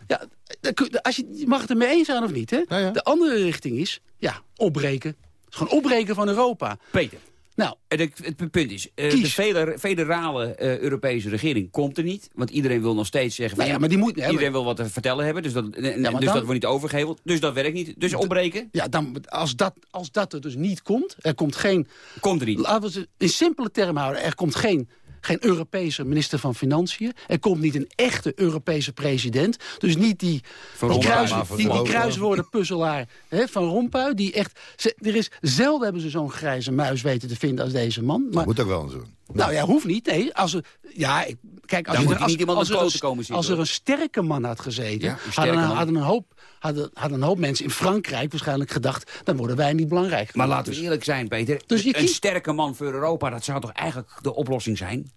kun- als je, je mag het er mee eens zijn of niet. Hè? Ja, ja. De andere richting is ja, opbreken. Het is gewoon opbreken van Europa. Peter, Nou, het, het punt is, eh, de federa- federale eh, Europese regering komt er niet. Want iedereen wil nog steeds zeggen... van, Nou ja, maar die moet- iedereen wil wat te vertellen hebben, dus dat, dus dan- dat wordt niet overgeheveld. Dus dat werkt niet. Dus opbreken, ja, dan, als, dat, als dat er dus niet komt, er komt geen komt er niet. Laten we het in simpele termen houden. Er komt geen, geen Europese minister van Financiën. Er komt niet een echte Europese president. Dus niet die, die, kruis, die, die kruiswoordenpuzzelaar hè, van Rompuy. Die echt, ze- er is, zelden hebben ze zo'n grijze muis weten te vinden als deze man. Maar, Moet ook wel zo. Nou ja, hoeft niet. Nee, als er, ja, ik- kijk, als, er, als, niet als, er een, komen zitten, als er een sterke man had gezeten... Ja, hadden, een- man. hadden, een hoop, hadden, hadden een hoop mensen in Frankrijk waarschijnlijk gedacht... dan worden wij niet belangrijk Maar laten we eerlijk zijn, Peter. Dus je een kiest- sterke man voor Europa, dat zou toch eigenlijk de oplossing zijn?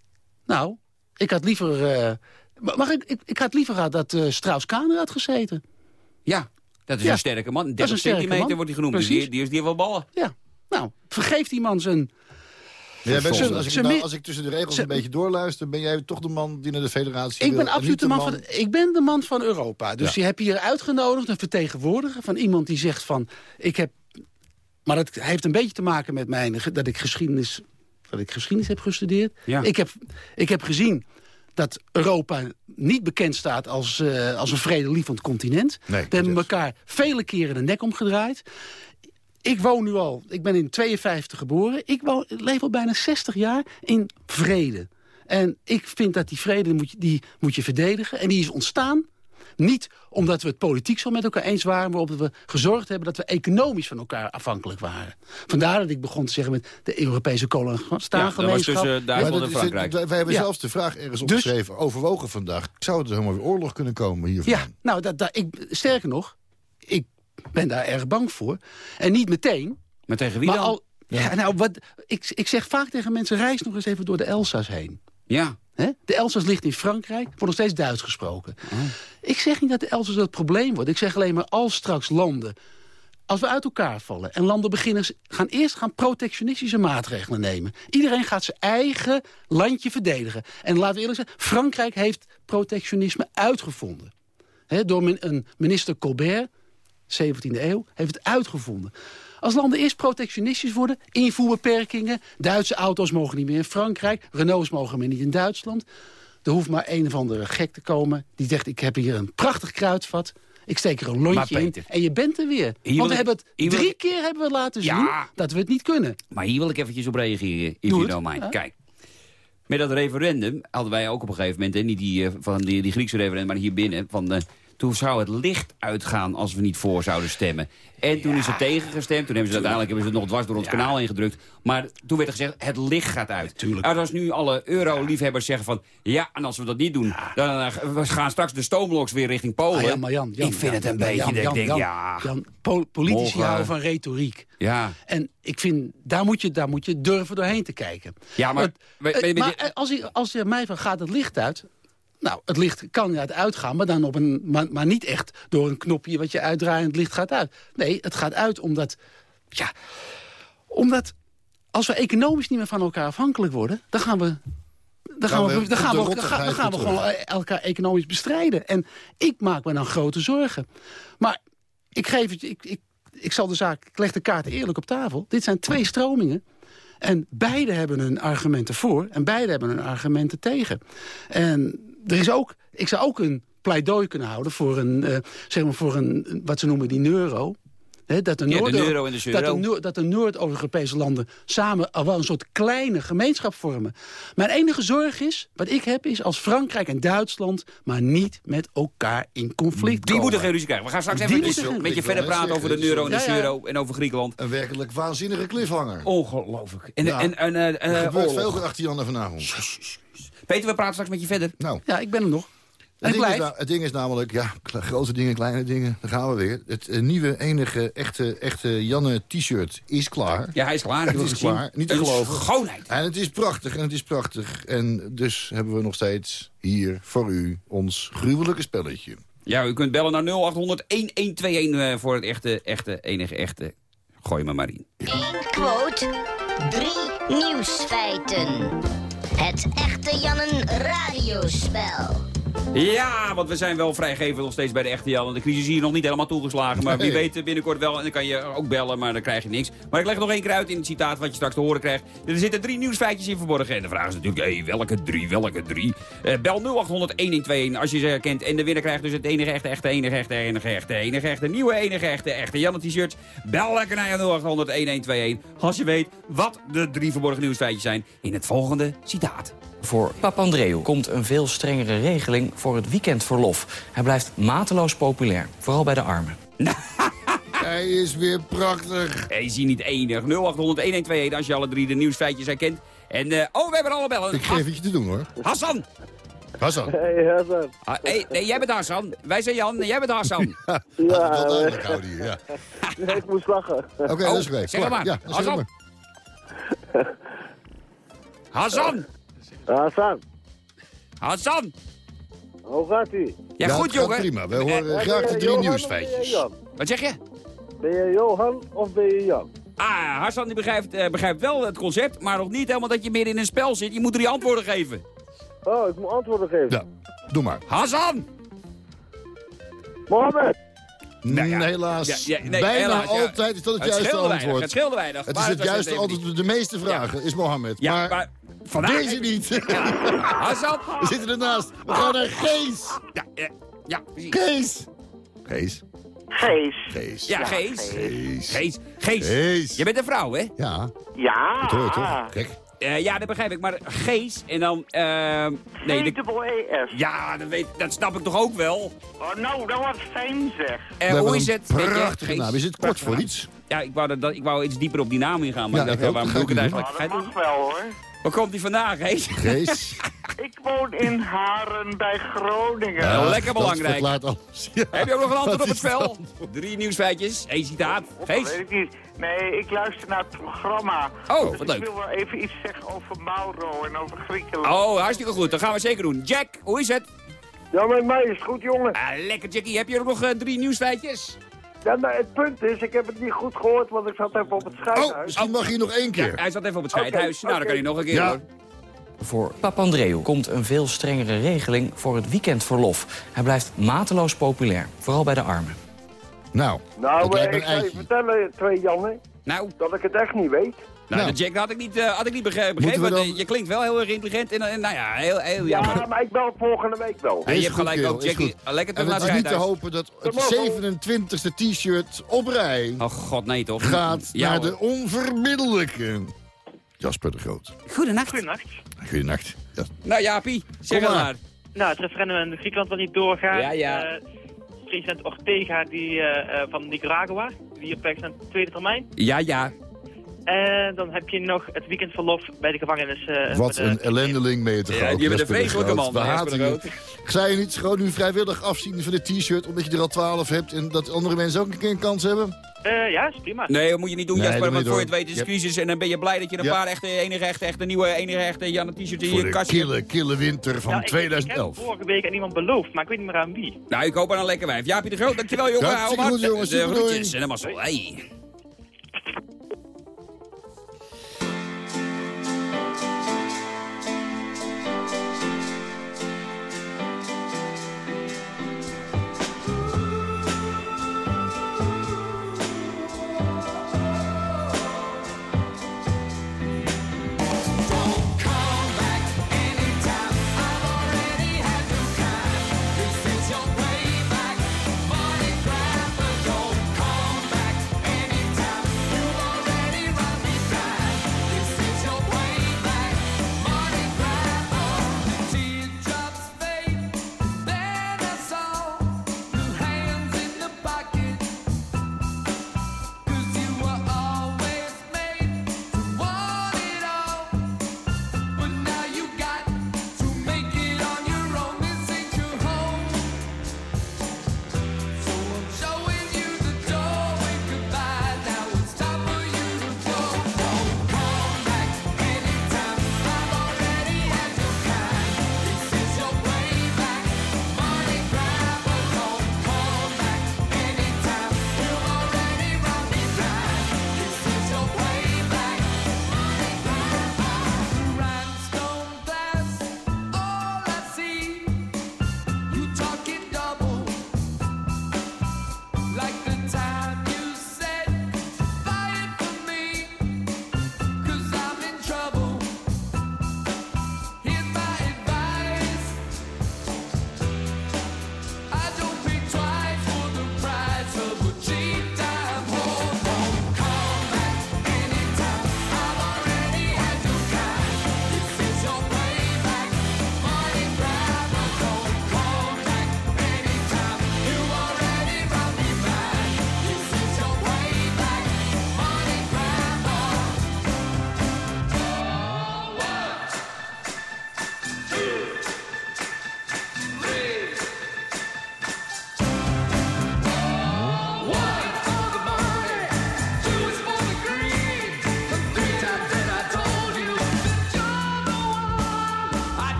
Nou, ik had liever... eh, mag ik, ik, ik had liever gehad dat eh Strauss-Kahn er had gezeten. Ja, dat is Ja, een sterke man. 30 een sterke centimeter man. wordt hij genoemd. Dus Precies. die, die, is, die heeft wel ballen. Ja, nou, vergeef die man zijn... Als, ik, ze nou, als ik tussen de regels een beetje doorluister... ben jij toch de man die naar de federatie Ik wil ben en absoluut de man, van, ik ben de man van Europa. Dus Ja. je hebt hier uitgenodigd een vertegenwoordiger van iemand die zegt van... ik heb... Maar dat heeft een beetje te maken met mijn, dat ik geschiedenis, dat ik geschiedenis heb gestudeerd. Ja. Ik, heb, ik heb gezien dat Europa niet bekend staat als, eh, als een vredelievend continent. Nee, We hebben elkaar vele keren de nek omgedraaid. Ik woon nu al, ik ben in 52 geboren. Ik woon, ik leef al bijna 60 jaar in vrede. En ik vind dat die vrede moet je, die moet je verdedigen. En die is ontstaan Niet omdat we het politiek zo met elkaar eens waren... maar omdat we gezorgd hebben dat we economisch van elkaar afhankelijk waren. Vandaar dat ik begon te zeggen met de Europese kolen- en staalgemeenschap. tussen Maar Duitsland dat en is- Frankrijk. wij hebben Ja. zelfs de vraag ergens Dus- opgeschreven, overwogen vandaag. Zou er helemaal weer oorlog kunnen komen hier Ja, nou, dat, dat, ik, sterker nog, ik ben daar erg bang voor. En niet meteen, Maar tegen wie maar dan? al... Ja, nou, wat, ik, ik zeg vaak tegen mensen, reis nog eens even door de Elsa's heen. Ja. Hè? De Elsass ligt in Frankrijk, wordt nog steeds Duits gesproken. Oh. Ik zeg niet dat de Elsass het probleem wordt. Ik zeg alleen maar als straks landen... Als we uit elkaar vallen en landen beginnen, gaan eerst gaan protectionistische maatregelen nemen. Iedereen gaat zijn eigen landje verdedigen. En laten we eerlijk zijn, Frankrijk heeft protectionisme uitgevonden. Hè, door een minister Colbert, 17e eeuw, heeft het uitgevonden. Als landen eerst protectionistisch worden, invoerbeperkingen... Duitse auto's mogen niet meer in Frankrijk, Renaults mogen meer niet in Duitsland... er hoeft maar een of andere gek te komen die zegt... ik heb hier een prachtig kruidvat, ik steek er een lontje in en je bent er weer. Want we hebben het drie ik- keer hebben we laten zien Ja. dat we het niet kunnen. Maar hier wil ik eventjes op reageren, if Doe you het. don't mind. Ja. Kijk, met dat referendum hadden wij ook op een gegeven moment... Hè, niet die, eh, van die, die Griekse referendum, maar hier binnen... Van, eh, toen zou het licht uitgaan als we niet voor zouden stemmen. En toen is er tegen gestemd. Toen hebben ze uiteindelijk hebben ze het nog dwars door ons kanaal ingedrukt. Maar toen werd er gezegd, het licht gaat uit. Tuurlijk. En als nu alle euro-liefhebbers zeggen van... ja, en als we dat niet doen, dan eh, we gaan straks de stoomloks weer richting Polen. Ah, ja, maar Jan, Jan, ik vind Jan, het een beetje, dat ik denk, ja... Jan, politici Mogen- houden van retoriek. ja. En ik vind, daar moet je, daar moet je durven doorheen te kijken. Ja, maar- eh, maar- maar eh, als, je, als je mij van gaat het licht uit... Nou, het licht kan inderdaad uitgaan, maar, dan op een, maar, maar niet echt door een knopje wat je uitdraait en het licht gaat uit. Nee, het gaat uit omdat... Ja, omdat als we economisch niet meer van elkaar afhankelijk worden... dan gaan we dan gaan we, we dan gaan we, dan gaan, dan rottigheid gaan we gewoon elkaar economisch bestrijden. En ik maak me dan grote zorgen. Maar ik geef het je, ik, ik, ik zal de zaak, ik leg de kaarten eerlijk op tafel. Dit zijn twee stromingen. En beide hebben hun argumenten voor en beide hebben hun argumenten tegen. En er is ook, ik zou ook een pleidooi kunnen houden voor een, eh, zeg maar voor een, wat ze noemen die neuro. Hè, dat de, Ja, de Noord- euro en de dat de, dat Noord-Europese landen samen al wel een soort kleine gemeenschap vormen. Mijn enige zorg is, wat ik heb, is als Frankrijk en Duitsland... maar niet met elkaar in conflict Die komen. moeten geen ruzie krijgen. We gaan straks Die even moeten met, geen- met je Ik wil verder praten over de euro en de ja, ja. euro en over Griekenland. Een werkelijk waanzinnige cliffhanger. Ongelooflijk. En, Ja. en, en, eh, er eh, gebeurt oorlog. veel achter Janne vanavond. Peter, we praten straks met je verder. Nou, Ja, ik ben er nog. Het ik ding, is, blijf. na- het ding is namelijk, ja, grote dingen, kleine dingen, daar gaan we weer. Het eh, nieuwe, enige, echte, echte Janne t-shirt is klaar. Ja, hij is klaar. Het is zien. klaar, niet te geloven. schoonheid. En het is prachtig, en het is prachtig. En dus hebben we nog steeds hier voor u ons gruwelijke spelletje. Ja, u kunt bellen naar 0800 1121 eh, voor het echte, echte, enige echte. Gooi me maar in. Eén quote, drie nieuwsfeiten. Het echte Jannen radiospel. Ja, want we zijn wel vrijgevend nog steeds bij de echte Jan. En de crisis is hier nog niet helemaal toegeslagen. Maar wie weet binnenkort wel. En dan kan je ook bellen, maar dan krijg je niks. Maar ik leg nog één keer uit in het citaat wat je straks te horen krijgt. Er zitten drie nieuwsfeitjes in verborgen. En de vraag is natuurlijk, hé, welke drie, welke drie? Eh, bel 0800 1121 als je ze herkent. En de winnaar krijgt dus het enige echte, echte, enige echte, enige echte, enige echte, nieuwe enige echte, echte Janne t-shirts. Bel lekker naar je 0800 1121 als je weet wat de drie verborgen nieuwsfeitjes zijn in het volgende citaat. Voor Papandreou komt een veel strengere regeling voor het weekendverlof. Hij blijft mateloos populair, vooral bij de armen. (laughs) Hij is weer prachtig. Hij is hier niet enig. 0800 1121 als je alle drie de nieuwsfeitjes herkent. En, eh, oh, we hebben alle bellen. Ik geef het je te doen, hoor. Hassan! Hassan. Hey, Hassan. Ah, hey, nee, jij bent Hassan. Wij zijn Jan en jij bent Hassan. Ja, (laughs) Ja, dat wel eh, duidelijk houden hier, ja. (laughs) nee, ik moest lachen. Oké, dat is oké. zeg het maar. Ja, Hassan. maar. Hassan! Hassan, Hassan! hoe gaat ie? Ja, Ja, goed, jongen. prima. We horen Ben graag de drie Johan nieuwsfeitjes. Wat zeg je? Ben je Johan of ben je Jan? Ah, Hassan die begrijpt, eh, begrijpt wel het concept, maar nog niet helemaal dat je meer in een spel zit. Je moet drie antwoorden geven. Oh, ik moet antwoorden geven. Ja, doe maar. Hassan! Mohammed! Nou ja. helaas. Ja, ja, nee, Bijna helaas, ja. altijd is dat het, Het juiste scheelde weinig, antwoord. het scheelde weinig. Het is het juiste antwoord de meeste vragen, is Mohammed. Ja, maar, maar, vandaag... deze niet. (laughs) Hassan! We zitten ernaast. We gaan naar Gees. Ja, ja, ja, precies. Gees. Gees. Gees. Gees. Ja, Gees. Gees. Gees. Gees. Gees. Je bent een vrouw, hè? Ja, Ja. dat hoor je toch? Kijk. Eh, ja, dat begrijp ik. Maar Gees en dan... eh nee, de- G-E-E-S. ja, dat, weet, dat snap ik toch ook wel. Oh, nou, dat was fijn zeg. We hebben hoe is het? prachtige Gees? naam. Is het kort voor iets? Ja, ik wou, dat, ik wou iets dieper op die naam ingaan. Maar Ja, ik dacht, waarom Dat doe ik het eigenlijk? Dat mag wel hoor. Waar komt hij vandaan, Gees? Gees. (laughs) Ik woon in Haren bij Groningen. Ja, lekker belangrijk. Ja. Heb je ook nog een antwoord op het spel? Drie nieuwsfeitjes, één citaat. Gees? weet ik niet. Nee, ik luister naar het programma. Oh, dus wat ik leuk. wil wel even iets zeggen over Mauro en over Griekenland. Oh, hartstikke goed. Dat gaan we zeker doen. Jack, hoe is het? Ja, met mij is het goed, jongen. Ah, lekker, Jackie. Heb je ook nog eh, drie nieuwsfeitjes? Ja, nou, het punt is, ik heb het niet goed gehoord, want ik zat even op het Oh, scheidhuis. misschien mag je nog één Ja, keer. hij zat even op het scheidhuis. Nou, dan kan hij nog een keer Ja. hoor. Voor Papandreou komt een veel strengere regeling voor het weekendverlof. Hij blijft mateloos populair, vooral bij de armen. Nou, Nou, dat eh, lijkt me ik ga je vertellen, twee Janne, Nou, dat ik het echt niet weet. Nou, Nou. de Jack had ik niet, eh, had ik niet begrepen. Want, dan- Je klinkt wel heel erg intelligent en, eh, nou ja, heel, heel Ja, jammer. maar ik bel volgende week wel. Ja, je hebt gelijk ook, is Jackie. goed. Lekker En terug naar het het is niet te hopen dat het Dat mag wel. 27e t-shirt op rij Oh god, nee toch? gaat Ja, naar hoor. de onvermiddelijke Jasper de Groot. Goedenacht. Goedenacht. Goedenacht. Ja. Nou Jaapie, zeg Kom het maar. maar. Nou, het referendum in Griekenland wil niet doorgaan. Ja, ja. Eh, president Ortega die, eh, eh, van Nicaragua, die op weg is naar de tweede termijn. Ja, ja. En dan heb je nog het weekendverlof bij de gevangenis. eh, Wat de- een ellendeling je te Ja, groot. die hebben Jasper een de vreselijke man, We de haten je. Zou je niet gewoon nu vrijwillig afzien van de t-shirt... omdat je er al 12 hebt en dat andere mensen ook een keer een kans hebben? Eh, ja, is prima. Nee, dat moet je niet doen, Nee, Jasper. Want voor je het weet is het crisis. En dan ben je blij dat je een Ja. paar echte, enige echte, echte nieuwe, enige echte Janne t-shirts in je de kastje hebt. kille, kille winter van Ja, ik- Ik, 2011. heb vorige week aan iemand beloofd, maar ik weet niet meer aan wie. Nou, ik hoop aan een lekker wijf. Jaapie de Groot, dankjewel jongen. Ja, goed, jongens. De groetjes en de mazzel. Hey.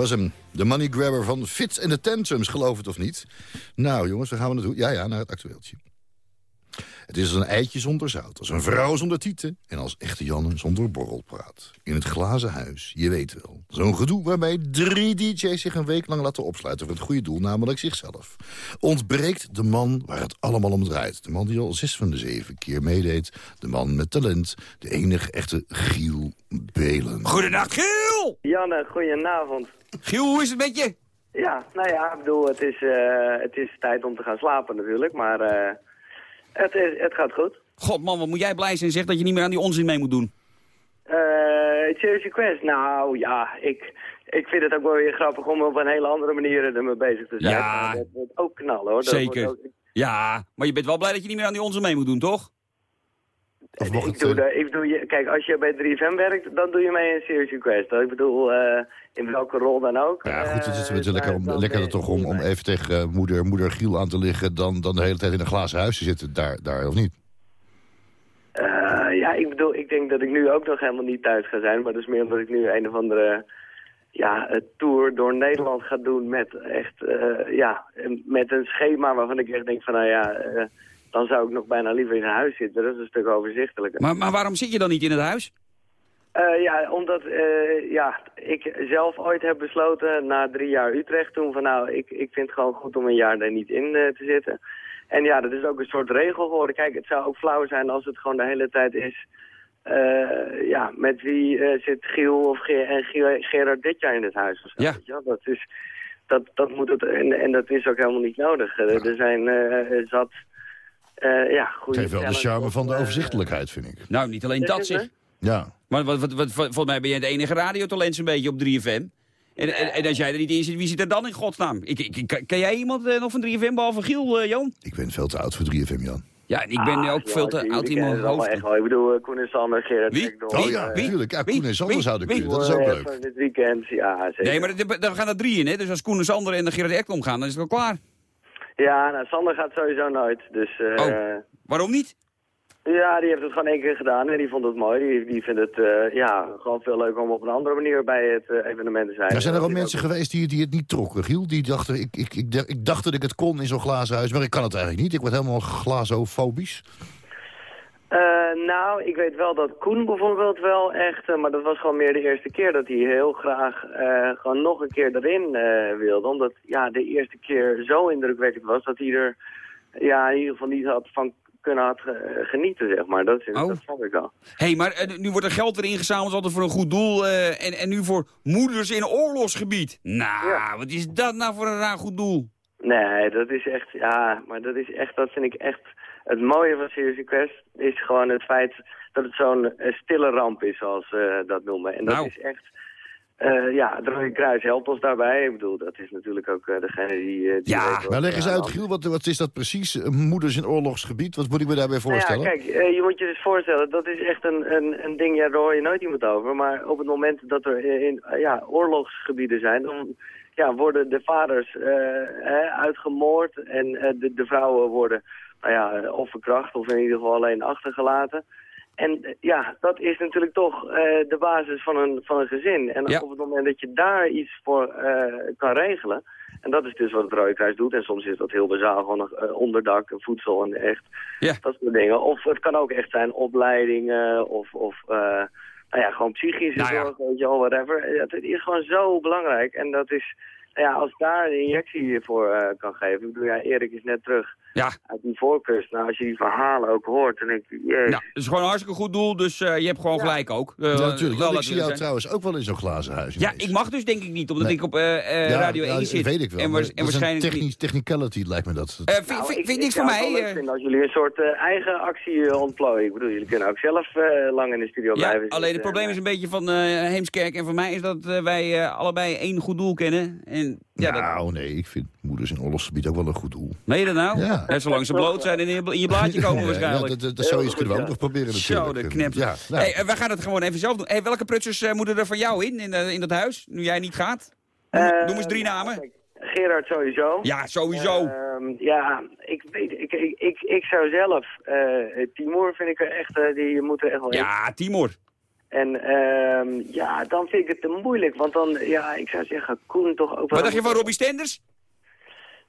Was hem, de money grabber van Fits en de Tantrums, geloof het of niet. Nou jongens, waar gaan we naartoe? Ja, ja, naar het actueeltje. Het is als een eitje zonder zout, als een vrouw zonder tieten... en als echte Janne zonder borrelpraat. In het glazen huis, je weet wel. Zo'n gedoe waarbij drie DJ's zich een week lang laten opsluiten... voor het goede doel, namelijk zichzelf. Ontbreekt de man waar het allemaal om draait. De man die al zes van de zeven keer meedeed. De man met talent. De enige echte Giel Belen. Goedenacht, Giel! Janne, goedenavond. Giel, hoe is het met je? Ja, nou ja, ik bedoel, het is, eh, het is tijd om te gaan slapen natuurlijk, maar eh, het, is, het gaat goed. God man, wat moet jij blij zijn zeg dat je niet meer aan die onzin mee moet doen. Eh Serious Request, nou ja, ik, ik vind het ook wel weer grappig om op een hele andere manier ermee bezig te zijn. Ja. Dat wordt ook knallen hoor. Dat Zeker. ook- Ja, maar je bent wel blij dat je niet meer aan die onzin mee moet doen, toch? Ik doe, de- ik doe je, kijk, als je bij 3FM werkt, dan doe je mee een Serious Request. Ik bedoel, eh, in welke rol dan ook. Ja, goed, het is Eh, is lekker, om, lekkerder toch om, om even tegen eh, moeder, moeder Giel aan te liggen... Dan, dan de hele tijd in een glazen huis te zitten, daar, daar of niet? Eh, ja, ik bedoel, ik denk dat ik nu ook nog helemaal niet thuis ga zijn. Maar dat is meer omdat ik nu een of andere ja, eh, tour door Nederland ga doen met echt, eh, ja, met een schema waarvan ik echt denk van, nou ja, eh, dan zou ik nog bijna liever in huis zitten. Dat is een stuk overzichtelijker. Maar, maar waarom zit je dan niet in het huis? Eh, ja, omdat eh, ja, ik zelf ooit heb besloten na drie jaar Utrecht toen van nou, ik, ik vind het gewoon goed om een jaar daar niet in eh, te zitten. En ja, dat is ook een soort regel geworden. Kijk, het zou ook flauw zijn als het gewoon de hele tijd is, ja, met wie zit Giel of Ge en Gerard dit jaar in het huis of zo. Ja. Dat is, dat, dat moet het, en, en dat is ook helemaal niet nodig. Er zijn zat, eh ja, goede Geeft wel de charme van de eh, overzichtelijkheid, vind ik. Nou, niet alleen dat zeg. Ja. Maar wat, wat, wat, volgens mij ben jij het enige radiotalent zo'n beetje op 3FM. En, en, en als jij er niet in zit, wie zit er dan in godsnaam? Ik, ik, ken jij iemand eh, nog van 3FM behalve Giel, eh, Jan? Ik ben veel te oud voor 3FM, Jan. Ja, en ik ben Ah, ook veel te oud in mijn hoofd. Echt wel. Ik bedoel, Koen en Sander, Gerard Wie? Oh ja, natuurlijk. Ja, Wie? Koen en Sander Wie? zouden kunnen. Dat is ook leuk. van dit weekend, ja, zeker. Nee, maar daar gaan er drie in, hè? Dus als Koen en Sander en de Gerard Ekdom gaan, dan is het wel klaar. Ja, nou, Sander gaat sowieso nooit. Dus, eh, Oh. Waarom niet? Ja, die heeft het gewoon één keer gedaan en die vond het mooi. Die, die vindt het eh, ja, gewoon veel leuker om op een andere manier bij het eh, evenement te zijn. Maar zijn er is mensen ook- geweest die, die het niet trokken, Giel? Die dachten, ik, ik, ik, ik dacht dat ik het kon in zo'n glazen huis, maar ik kan het eigenlijk niet. Ik word helemaal glazofobisch. Eh, nou, ik weet wel dat Koen bijvoorbeeld wel echt, eh, maar dat was gewoon meer de eerste keer dat hij heel graag eh, gewoon nog een keer erin wilde. Omdat ja, de eerste keer zo indrukwekkend was dat hij er ja, in ieder geval niet had van kunnen had ge- genieten, zeg maar. Dat, is, Oh. dat vond ik wel. Hé, hey, maar nu wordt er geld weer ingezameld, altijd voor een goed doel. en, en nu voor moeders in oorlogsgebied. Nou, wat is dat nou voor een raar goed doel? Nee, dat is echt, ja, maar dat is echt, dat vind ik echt, het mooie van Serious Request is gewoon het feit dat het zo'n eh, stille ramp is, zoals ze dat noemen. En dat Nou. is echt, eh, ja, het Rode Kruis helpt ons daarbij. Ik bedoel, dat is natuurlijk ook eh, degene die... eh, wat Maar leg eens uit, Giel, wat, wat is dat precies? Eh, Moeders in oorlogsgebied, wat moet ik me daarbij voorstellen? Nou ja, kijk, eh, je moet je dus voorstellen, dat is echt een, een, een ding, ja, daar hoor je nooit iemand over. Maar op het moment dat er in, eh, ja, oorlogsgebieden zijn, dan ja, worden de vaders eh, uitgemoord en eh, de, de vrouwen worden nou ja, of verkracht of in ieder geval alleen achtergelaten. En eh, ja, dat is natuurlijk toch eh, de basis van een, van een gezin. En Ja. op het moment dat je daar iets voor eh, kan regelen, en dat is dus wat het Rode Kruis doet. En soms is dat heel bazaal, gewoon nog, eh, onderdak, voedsel en echt Ja. dat soort dingen. Of het kan ook echt zijn opleidingen of, of eh, nou ja, gewoon psychische Nou ja. zorg, weet je wel, whatever. Eh, Het is gewoon zo belangrijk. En dat is, nou ja, als daar een injectie voor eh, kan geven. Ik bedoel, ja, Erik is net terug Ja, uit die voorkust. Nou, als je die verhalen ook hoort, dan denk jezus. nou, het is gewoon een hartstikke goed doel, dus eh, je hebt gewoon gelijk ook. Eh, Ja, natuurlijk. wel ik dat zie jou zijn. trouwens ook wel in zo'n glazen huis. Ja, ik mag dus denk ik niet, omdat Nee. ik op eh, eh, Ja, Radio ja, 1 zit. weet ik wel. En, waarschijnlijk technisch, technicality lijkt me dat. Eh, vind, Nou, vind, ik- vind ik niks voor mij. als jullie een soort eh, eigen actie ontplooien. Ik bedoel, jullie kunnen ook zelf eh, lang in de studio Ja, blijven alleen het zitten. probleem is een beetje van eh, Heemskerk en van mij is dat wij allebei één goed doel kennen. En ja, dat, nou, nee, ik vind moeders in oorlogsgebied ook wel een goed doel. meen je dat nou? Ja. Zolang ze bloot zijn en in je, in je blaadje (laughs) komen Ja, waarschijnlijk. dat, dat, dat zoiets kunnen we ook nog proberen natuurlijk. Zo, de knep. Ja, nou, Hey, eh, wij gaan het gewoon even zelf doen. Hey, welke prutsers eh, moeten er van jou in, in, eh, in dat huis, nu jij niet gaat? Noem, Eh, noem eens drie nou, namen. Gerard sowieso. Ja, sowieso. Ehm, ja, ik weet, ik, ik, ik, ik zou zelf, eh Timur vind ik er echt, eh, die moet er echt wel in. Ja, Timor. En ehm, ja, dan vind ik het te moeilijk. Want dan, ja, ik zou zeggen, Koen toch ook wel... Wat dacht je van Robbie Stenders?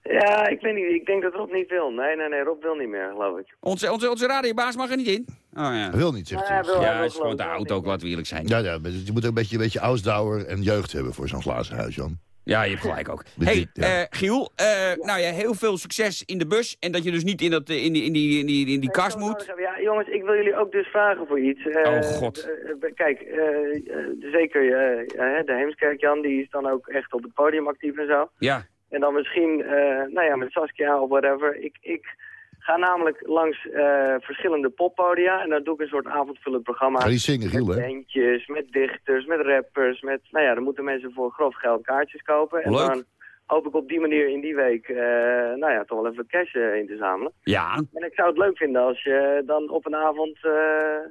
Ja, ik weet niet. Ik denk dat Rob niet wil. Nee, nee, nee. Rob wil niet meer, geloof ik. Onze, onze, onze radiobaas mag er niet in. Oh, ja. Hij wil niet, zegt Ja, hij. hij wil- hij Ja, wil is gewoon de auto ook, laten we eerlijk zijn. Ja, ja, je moet ook een beetje, een beetje Ausdauer en jeugd hebben voor zo'n glazen huis, Jan. Ja, je hebt gelijk ook. (laughs) Hey, ja. eh, Giel, eh, nou ja, heel veel succes in de bus. En dat je dus niet in, dat, eh, in, die, in, die, in, die, in die kast moet. Ja, jongens, ik wil jullie ook dus vragen voor iets. Eh, Oh, God. kijk, zeker de Heemskerk, Jan, die is dan ook echt op het podium actief en zo. Ja. En dan misschien, eh, nou ja, met Saskia of whatever. Ik, ik ga namelijk langs eh, verschillende poppodia en dan doe ik een soort avondvullend programma. Die zingen, Giel, met bandjes, met dichters, met rappers, met, nou ja, dan moeten mensen voor grof geld kaartjes kopen. En Leuk. dan hoop ik op die manier in die week, eh, nou ja, toch wel even cash in te zamelen. Ja. En ik zou het leuk vinden als je dan op een avond,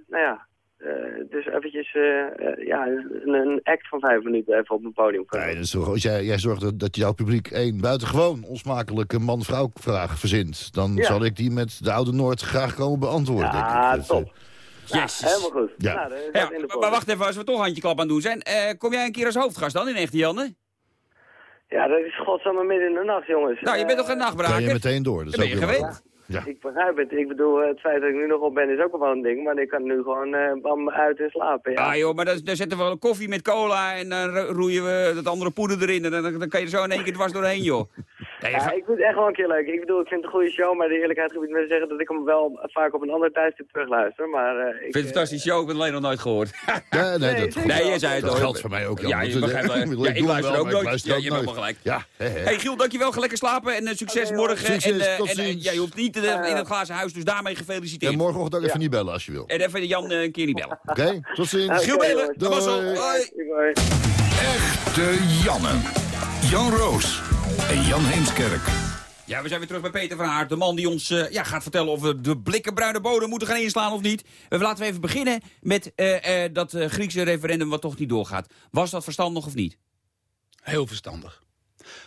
nou ja, eh, dus eventjes eh, eh, ja, een, een act van vijf minuten even op een podium kan. Nee, dat is toch, als jij, jij zorgt dat, dat jouw publiek één buitengewoon onsmakelijke man-vrouw vraag verzint, dan Ja. zal ik die met de Oude Noord graag komen beantwoorden, denk ik. Ja, top. Yes. Helemaal goed. Ja. Nou, dan Ja, maar, maar wacht even, als we toch handjeklap aan het doen zijn. eh, kom jij een keer als hoofdgast dan in Echte Janne? Ja, dat is godsamme midden in de nacht, jongens. Nou, je bent toch een kan je nachtbraker? meteen door. Dat Dan ben ook je heel gewend. Ja. Ik begrijp het. Ik bedoel, eh, het feit dat ik nu nog op ben is ook wel een ding. Maar ik kan nu gewoon eh, bam uit en slapen. Ja. Ah joh, maar dan, dan zetten we wel koffie met cola en dan ro- roeien we dat andere poeder erin. En dan, dan kan je er zo in één keer dwars doorheen, joh. (laughs) Nee, Ja, ik vind het echt wel een keer leuk. Ik bedoel, ik vind het een goede show, maar de eerlijkheid gebied me zeggen dat ik hem wel vaak op een ander tijdstip terugluister. Maar eh, ik Ik vind het een fantastische show, ik heb het alleen nog nooit gehoord. (laughs) Ja, nee, dat, zeker Nee, jij zei het dat geldt voor mij ook. Jan. Ja, je Ja, ik luister wel, ook nooit. luister Ja, ook je hebt wel gelijk. Ja, hè, hè. Hey Giel, dankjewel. Ga lekker slapen en eh, succes morgen. Succes, en, eh, tot en, eh, je hoeft niet eh, in het glazen huis, dus daarmee gefeliciteerd. En morgenochtend ook even niet bellen als je wil. En even Jan eh, een keer niet bellen. Oké, tot ziens. Giel Belen, dat was al. Echte Janne. Jan Roos en Jan Heemskerk. Ja, we zijn weer terug bij Peter van Aert. De man die ons eh, ja, gaat vertellen of we de blikken bruine bodem moeten gaan inslaan of niet. Uh, laten we even beginnen met eh, eh, dat eh, Griekse referendum wat toch niet doorgaat. Was dat verstandig of niet? Heel verstandig.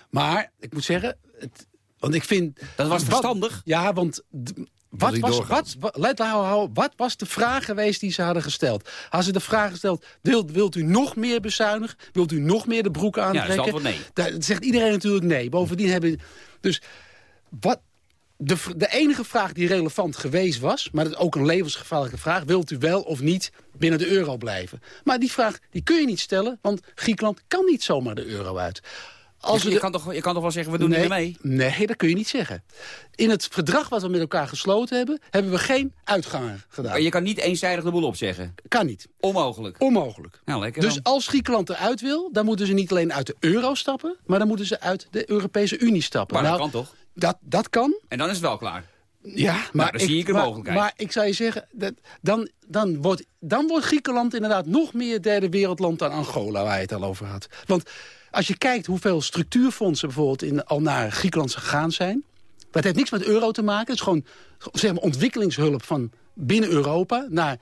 Maar, ik moet zeggen, het, want ik vind... Dat was wat- verstandig? ja, want... Wat was, wat, let nou, hou- wat was de vraag geweest die ze hadden gesteld? Hadden ze de vraag gesteld, wilt, wilt u nog meer bezuinigen? Wilt u nog meer de broek Ja, aantrekken? dat is het antwoord nee. Daar zegt iedereen natuurlijk nee. Bovendien hebben... Dus wat, de, de enige vraag die relevant geweest was... maar dat is ook een levensgevaarlijke vraag... wilt u wel of niet binnen de euro blijven? Maar die vraag die kun je niet stellen... want Griekenland kan niet zomaar de euro uit. Als je, we je de- kan toch, je kan toch wel zeggen, we doen nee, niet mee? Nee, dat kun je niet zeggen. In het verdrag wat we met elkaar gesloten hebben... hebben we geen uitganger gedaan. Je kan niet eenzijdig de boel opzeggen. Kan niet. Onmogelijk. Onmogelijk. Nou, lekker Dus dan. als Griekenland eruit wil, dan moeten ze niet alleen uit de euro stappen... maar dan moeten ze uit de Europese Unie stappen. Maar dat Nou, kan toch? Dat, dat kan. En dan is het wel klaar. Ja, maar, dan zie ik een maar, mogelijkheid. Maar ik zou je zeggen, dat, dan, dan, wordt, dan wordt Griekenland inderdaad nog meer derde wereldland dan Angola, waar je het al over had. Want als je kijkt hoeveel structuurfondsen bijvoorbeeld in, al naar Griekenland gegaan zijn... dat heeft niks met euro te maken. Het is gewoon zeg maar, ontwikkelingshulp van binnen Europa naar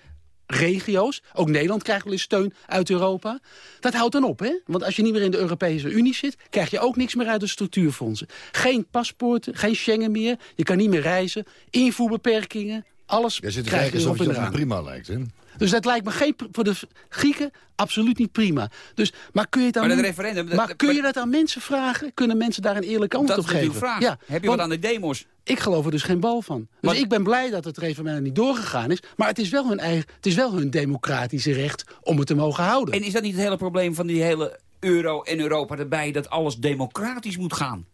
regio's. Ook Nederland krijgt wel eens steun uit Europa. Dat houdt dan op, hè? Want als je niet meer in de Europese Unie zit... krijg je ook niks meer uit de structuurfondsen. Geen paspoorten, geen Schengen meer. Je kan niet meer reizen. Invoerbeperkingen. Alles Jij zit te kijken alsof je dat prima lijkt, hè? Dus dat lijkt me geen, voor de Grieken absoluut niet prima. Dus, maar kun je het aan, Maar dat referendum, dat- maar dat- kun je dat aan mensen vragen? Kunnen mensen daar een eerlijk antwoord Dat op is geven? natuurlijk vraag. Heb je want wat aan de demos? Ik geloof er dus geen bal van. Dus Maar- ik ben blij dat het referendum niet doorgegaan is. Maar het is, wel hun eigen, het is wel hun democratische recht om het te mogen houden. En is dat niet het hele probleem van die hele euro en Europa erbij... dat alles democratisch moet gaan?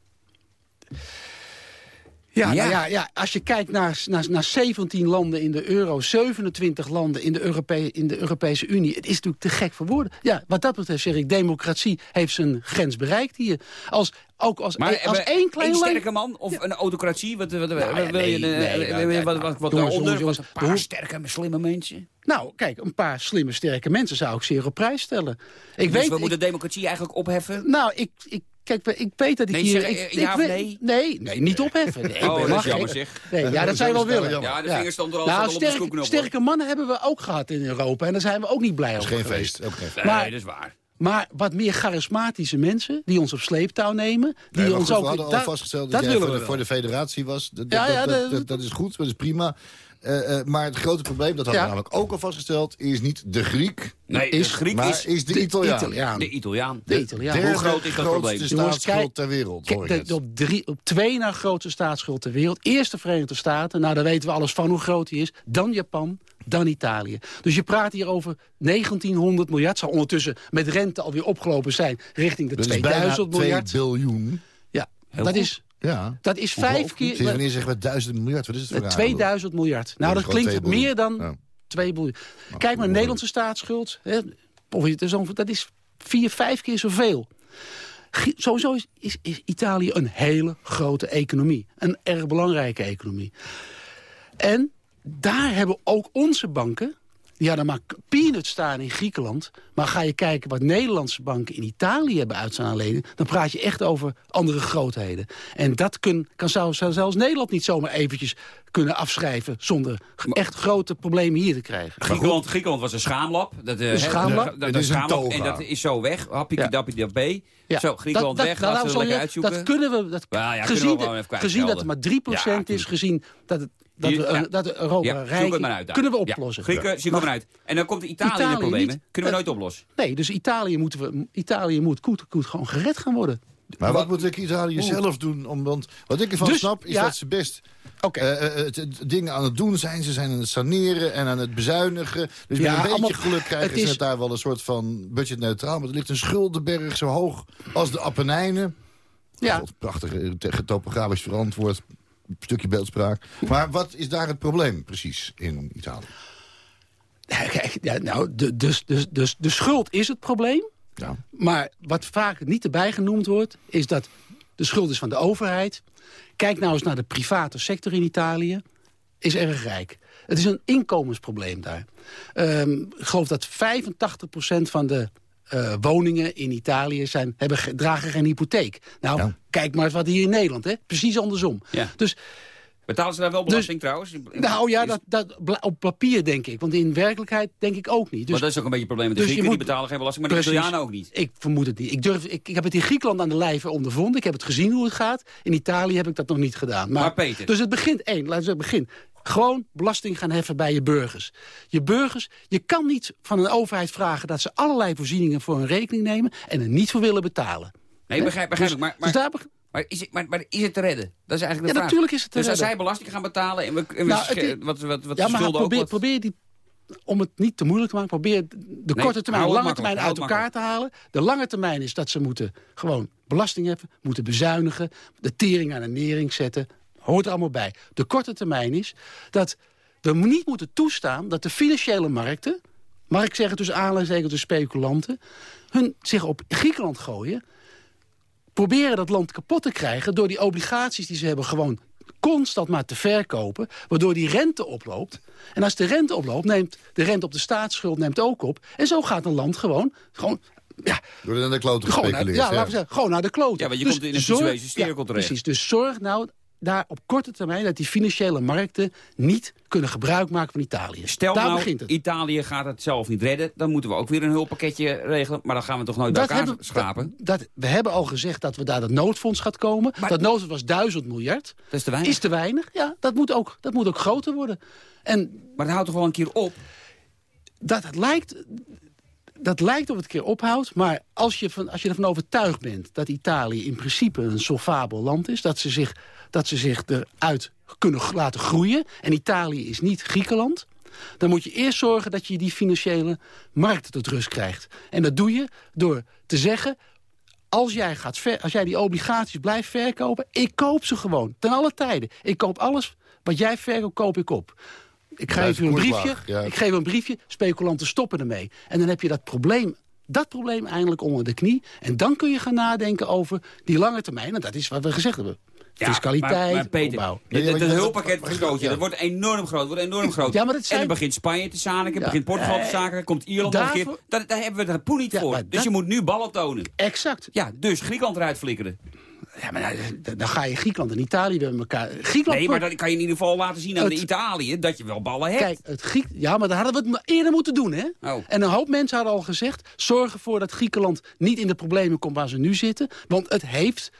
Ja, Ja. nou ja, ja, als je kijkt naar, naar, naar 17 landen in de euro, 27 landen in de, Europe in de Europese Unie. Het is natuurlijk te gek voor woorden. Ja, wat dat betreft zeg ik, democratie heeft zijn grens bereikt hier. Als, ook als, Maar als maar één klein een sterke man of een autocratie? Wat, wat, wat, Nou wat wil je? nee, nee, wat, ja, wat, wat jongens, daaronder? jongens, een paar sterke, slimme mensen. Nou, kijk, een paar slimme, sterke mensen zou ik zeer op prijs stellen. Ik dus weet, we ik- moeten democratie eigenlijk opheffen? Nou, ik, ik, kijk, ik weet dat ik Nee, hier... zeg, ik, eh, ik ja nee? Nee, nee, niet opheffen. Nee, Oh, dat is jammer, zeg. Nee, ja, dat zou je wel willen. Ja, de vingers stonden er al Nou, al op de sterke mannen hebben we ook gehad in Europa. En daar zijn we ook niet blij Dat is over geen geweest. feest. Ook geen feest. Maar- Nee, dat is waar. Maar wat meer charismatische mensen die ons op sleeptouw nemen. Die Nee, ons goed, ook, we hadden al dat- vastgesteld dat, dat jij voor we de, voor de federatie was. Dat, Ja, dat, ja, dat, dat- dat, dat is goed, dat is prima. Eh, eh, maar het grote probleem, dat hadden Ja. we namelijk ook al vastgesteld... is niet de Griek, Nee, is- de Griek maar is, is de, de Italiaan. Italiaan. de Italiaan. De Italiaan. Derde Hoe groot is dat probleem? staatsschuld ter wereld, hoor de, op, drie, op twee na grootste staatsschuld ter wereld. Eerst de Verenigde Staten, nou daar weten we alles van hoe groot die is. Dan Japan, dan Italië. Dus je praat hier over 1900 miljard. Zou ondertussen met rente alweer opgelopen zijn richting de Dat is bijna 2000 2 miljard. biljoen. Ja, Heel dat goed. is, Ja. dat is vijf Sinds keer... wanneer zeggen we duizend miljard? Wat is het voor Met raar? 2000 miljard. Nou, dat klinkt 2 meer dan Ja. 2 biljoen. Kijk maar, de Nederlandse staatsschuld. Hè, dat is vier, vijf keer zoveel. Sowieso is, is, is Italië een hele grote economie. Een erg belangrijke economie. En daar hebben ook onze banken... die hadden maar peanuts staan in Griekenland. Maar ga je kijken wat Nederlandse banken in Italië hebben uitstaan aan leningen... dan praat je echt over andere grootheden. En dat kun, kan zou, zou zelfs Nederland niet zomaar eventjes kunnen afschrijven... zonder echt grote problemen hier te krijgen. Griekenland, Griekenland was een schaamlab. Dat, eh, Een schaamlab? dat- dat- dat is een schaamlab. toga. En dat is zo weg. Happie Ja. dappie dappie. Ja, Zo, Griekenland weg. nou, Laten we lekker uitzoeken. Dat kunnen we. Dat, Ja, ja, kunnen we gezien, de- gezien dat het maar 3% Ja, is, gezien dat, het, dat, we, dat Europa Ja, rijk uit. kunnen we Ja, oplossen. Grieken, maar uit. En dan komt Italië, in de Italië problemen. niet. Kunnen we Eh, nooit oplossen. Nee, dus Italië, moeten we, Italië moet, goed, goed gewoon gered gaan worden. Maar wat moet ik Italië zelf doen? Om, want wat ik ervan Dus, snap, is ja. dat ze best Oké. eh, eh, het- het dingen aan het doen zijn. Ze zijn aan het saneren en aan het bezuinigen. Dus Ja, met een beetje allemaal- geluk krijgen het ze is- het daar wel een soort van budgetneutraal. Maar er ligt een schuldenberg zo hoog als de Appenijnen. Ja. God, prachtig, topografisch verantwoord. Stukje beeldspraak. Maar wat is daar het probleem precies in Italië? Kijk, ja, nou, de, dus, dus, dus, de schuld is het probleem. Ja. Maar wat vaak niet erbij genoemd wordt... is dat de schuld is van de overheid. Kijk nou eens naar de private sector in Italië. Is erg rijk. Het is een inkomensprobleem daar. Ehm, ik geloof dat 85% van de eh, woningen in Italië zijn, hebben, ge- dragen geen hypotheek. Nou, kijk maar eens wat hier in Nederland. Hè? Precies andersom. Ja. Dus Betalen ze daar wel belasting trouwens? nou ja, Is- dat, dat, op papier denk ik. Want in werkelijkheid denk ik ook niet. Dus maar dat is ook een beetje het probleem met de dus je Grieken. Die moet- betalen geen belasting, maar de. Italianen ook niet. Ik vermoed het niet. Ik, durf, ik, ik heb het in Griekenland aan de lijve ondervonden. Ik heb het gezien hoe het gaat. In Italië heb ik dat nog niet gedaan. Maar, Maar Peter- Dus het begint één. Laten we zeggen, begin. Gewoon belasting gaan heffen bij je burgers. Je burgers, je kan niet van een overheid vragen... dat ze allerlei voorzieningen voor hun rekening nemen... en er niet voor willen betalen. Nee, begrijp, begrijp Dus- ik. Maar, dus maar, daar beg- maar, is het, maar, maar is het te redden? Dat is eigenlijk de Ja, vraag. natuurlijk is het te dus redden. zij belasting gaan betalen en we, en we Nou, is- wat, wat, wat ja, maar schulden ook probeer, wat- probeer die, om het niet te moeilijk te maken... probeer de Nee, korte termijn en lange termijn uit elkaar te halen. De lange termijn is dat ze moeten gewoon belasting heffen... moeten bezuinigen, de tering aan de nering zetten. Hoort er allemaal bij. De korte termijn is dat we niet moeten toestaan... dat de financiële markten, mag ik zeggen tussen aanleidingstekens de speculanten... hun zich op Griekenland gooien proberen dat land kapot te krijgen... door die obligaties die ze hebben gewoon constant maar te verkopen... waardoor die rente oploopt. En als de rente oploopt, neemt de rente op de staatsschuld neemt ook op. En zo gaat een land gewoon... gewoon ja, Door naar de kloten gewoon naar, gespeculeerd. ja, laten we zeggen, gewoon naar de kloten. Ja, want je Dus komt in een visueuze cirkel terecht. Precies, dus zorg nou daar op korte termijn... dat die financiële markten niet kunnen gebruik maken van Italië. Stel daar nou, begint het. Italië gaat het zelf niet redden. Dan moeten we ook weer een hulppakketje regelen. Maar dan gaan we toch nooit bij Dat elkaar hebben- schrapen. Dat, dat, we hebben al gezegd dat we daar dat noodfonds gaat komen. dat noodfonds was 1000 miljard. Dat is te weinig. Is te weinig, ja. Dat moet ook, dat moet ook groter worden. En Maar het houdt toch wel een keer op? dat het lijkt, dat lijkt of het een keer ophoudt. Maar als je, van, als je ervan overtuigd bent dat Italië in principe een solvabel land is... dat ze zich, dat ze zich eruit kunnen laten groeien... en Italië is niet Griekenland... dan moet je eerst zorgen dat je die financiële markten tot rust krijgt. En dat doe je door te zeggen... Als jij, gaat ver, als jij die obligaties blijft verkopen, ik koop ze gewoon. Ten alle tijden. Ik koop alles wat jij verkoopt, koop ik op. Ik geef u een briefje, ja. ik geef een briefje, speculanten stoppen ermee. En dan heb je dat probleem, dat probleem eindelijk onder de knie. En dan kun je gaan nadenken over die lange termijn. En dat is wat we gezegd hebben. Fiscaliteit, maar, maar Peter, opbouw. het, hulppakket ja. Dat wordt enorm groot, wordt enorm groot. Ja, maar dat En zijn- dan begint Spanje te zaniken, Ja. begint Portugal te Eh, zaniken, komt Ierland nog een keer. daarvoor- Daar, daar hebben we de poen niet Ja, voor. Dus dat- je moet nu ballen tonen. Exact. Ja, dus Griekenland eruit flikkeren. Ja, maar dan- dan ga je Griekenland en Italië bij elkaar... Griekenland Nee, maar dan kan je in ieder geval laten zien aan Het- de Italië dat je wel ballen hebt. Kijk, het Griek... Ja, maar dan hadden we het eerder moeten doen, hè? Oh. En een hoop mensen hadden al gezegd... zorg ervoor dat Griekenland niet in de problemen komt waar ze nu zitten. Want het heeft...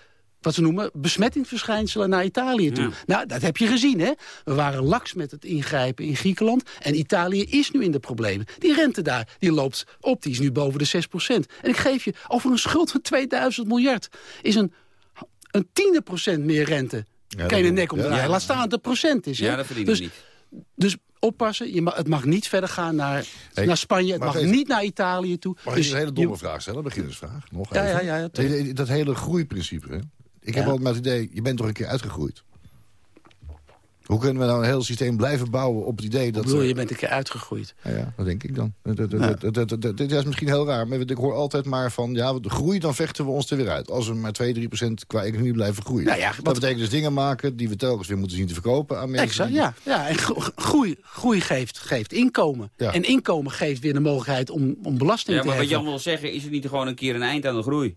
wat ze noemen besmettingsverschijnselen naar Italië toe. Ja. Nou, dat heb je gezien, hè? We waren laks met het ingrijpen in Griekenland. En Italië is nu in de problemen. Die rente daar, die loopt op. Die is nu boven de 6% En ik geef je, over een schuld van 2000 miljard... is een, een tiende procent meer rente. kan je de nek omdraaien. Ja. Laat staan dat het een procent is. Hè? Ja, dat verdienen dus, we niet. Dus oppassen, je mag, het mag niet verder gaan naar, Hey, naar Spanje. Het mag mag even- niet naar Italië toe. Mag ik Dus een hele domme je- vraag stellen? Beginnersvraag. Nog Ja, even. ja, ja, ja, dat, hele- dat hele groeiprincipe. Hè? Ik heb Ja. altijd maar het idee, je bent toch een keer uitgegroeid. Hoe kunnen we nou een heel systeem blijven bouwen op het idee Ik dat... bedoel, je bent een keer uitgegroeid. Ja, ja, dat denk ik dan. Ja. dit is misschien heel raar, maar ik hoor altijd maar van... ja, de groei, dan vechten we ons er weer uit. Als we maar 2, 3 procent qua economie blijven groeien. Nou ja, dat betekent dus dingen maken die we telkens weer moeten zien te verkopen aan mensen. Exact, die- ja. ja. En gro- groei, groei geeft, geeft inkomen. Ja. En inkomen geeft weer de mogelijkheid om, om belasting Ja, te maar wat. Jan wil zeggen, is er niet gewoon een keer een eind aan de groei?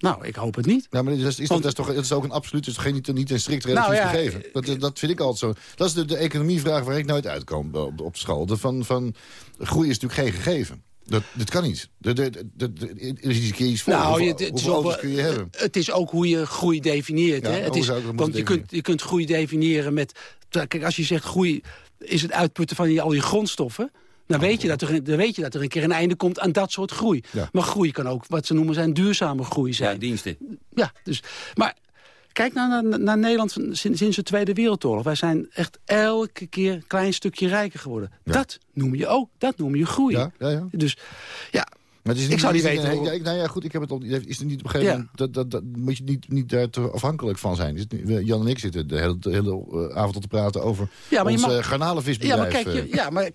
Nou, ik hoop het niet. Ja, maar dat is, is, dat, is toch, dat is ook een absoluut, is geen, niet, niet een strikt Nou, relatief ja, gegeven. Dat, dat vind ik altijd zo. Dat is de, de economievraag waar ik nooit uitkom op, op school. De, van, van, groei is natuurlijk geen gegeven. Dat, dat kan niet. Er is iets voor. Nou, hoeveel het, hoeveel auto's kun je hebben? het is ook hoe je groei definieert. Ja, hè? Het is, want je kunt, je kunt groei definiëren met... Kijk, als je zegt groei is het uitputten van je, al je grondstoffen... Dan weet, je dat er, dan weet je dat er een keer een einde komt aan dat soort groei. Ja. Maar groei kan ook wat ze noemen zijn duurzame groei zijn. Ja, diensten. Ja, dus, maar kijk nou naar, naar Nederland sinds, sinds de Tweede Wereldoorlog. Wij zijn echt elke keer een klein stukje rijker geworden. Dat noem je ook, dat noem je groei. Ja, ja, ja. Dus ja, Maar het is Ik zou niet weten hoe- Ja, nou ja, goed, ik heb het al. Is het niet op een gegeven Ja. moment. Dat, dat, dat moet je niet, niet daar te afhankelijk van zijn. Is het niet- Jan en ik zitten de hele, de hele eh, avond al te praten over. Ja, maar je ons mag- eh, garnalenvisbedrijf. Ja, maar kijk, je, eh. ja, maar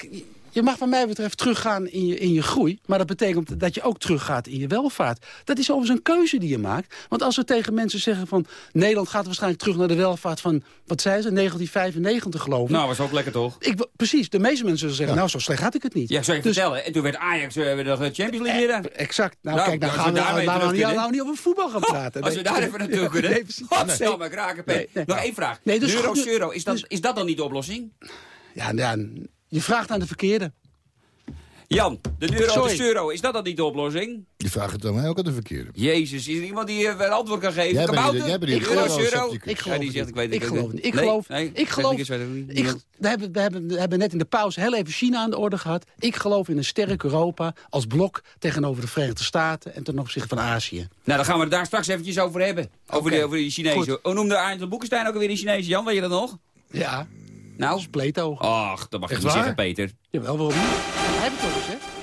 je mag wat mij betreft teruggaan in je, in je groei. Maar dat betekent dat je ook teruggaat in je welvaart. Dat is overigens een keuze die je maakt. Want als we tegen mensen zeggen van... Nederland gaat waarschijnlijk terug naar de welvaart van... wat zei ze, 1995 geloof ik. Nou, was ook lekker toch? ik precies, de meeste mensen zullen zeggen... nou, zo slecht had ik het niet. Ja, zou je Dus- vertellen. En toen werd Ajax uh, de Champions League winnaar. Exact. Nou, Nou, kijk, dan gaan we terug nou, kunnen. nou niet over voetbal gaan praten. Als we Nee. daar even naartoe (laughs) kunnen. Nee, precies. Stel maar kraken, Pep. Nee, nee. Nog één vraag. Nee, dus euro, euro, is dat, dus- is dat dan niet de oplossing? Ja, ja, je vraagt aan de verkeerde. Jan, de euro, Sorry. de euro, is dat dan niet de oplossing? Je vraagt het aan mij ook aan de verkeerde. Jezus, is er iemand die eh, een antwoord kan geven? Jij bent bent die euro? Ik Ik Ja, geloof die het zegt, niet. ik weet Ik het geloof niet. Ik geloof, Nee? ik geloof, ook niet. ik, we, hebben, we, hebben, we hebben net in de pauze heel even China aan de orde gehad. Ik geloof in een sterk Europa als blok tegenover de Verenigde Staten en ten opzichte van Azië. Nou, dan gaan we het daar straks eventjes over hebben. Over, de, over die Chinezen. Hoe noemde Arend Boekenstein ook alweer die Chinezen? Jan, weet je dat nog? Ja, Nou? Plato. Ach, dat mag je niet waar? zeggen, Peter. Jawel, waarom niet? Hij heeft het toch gezegd.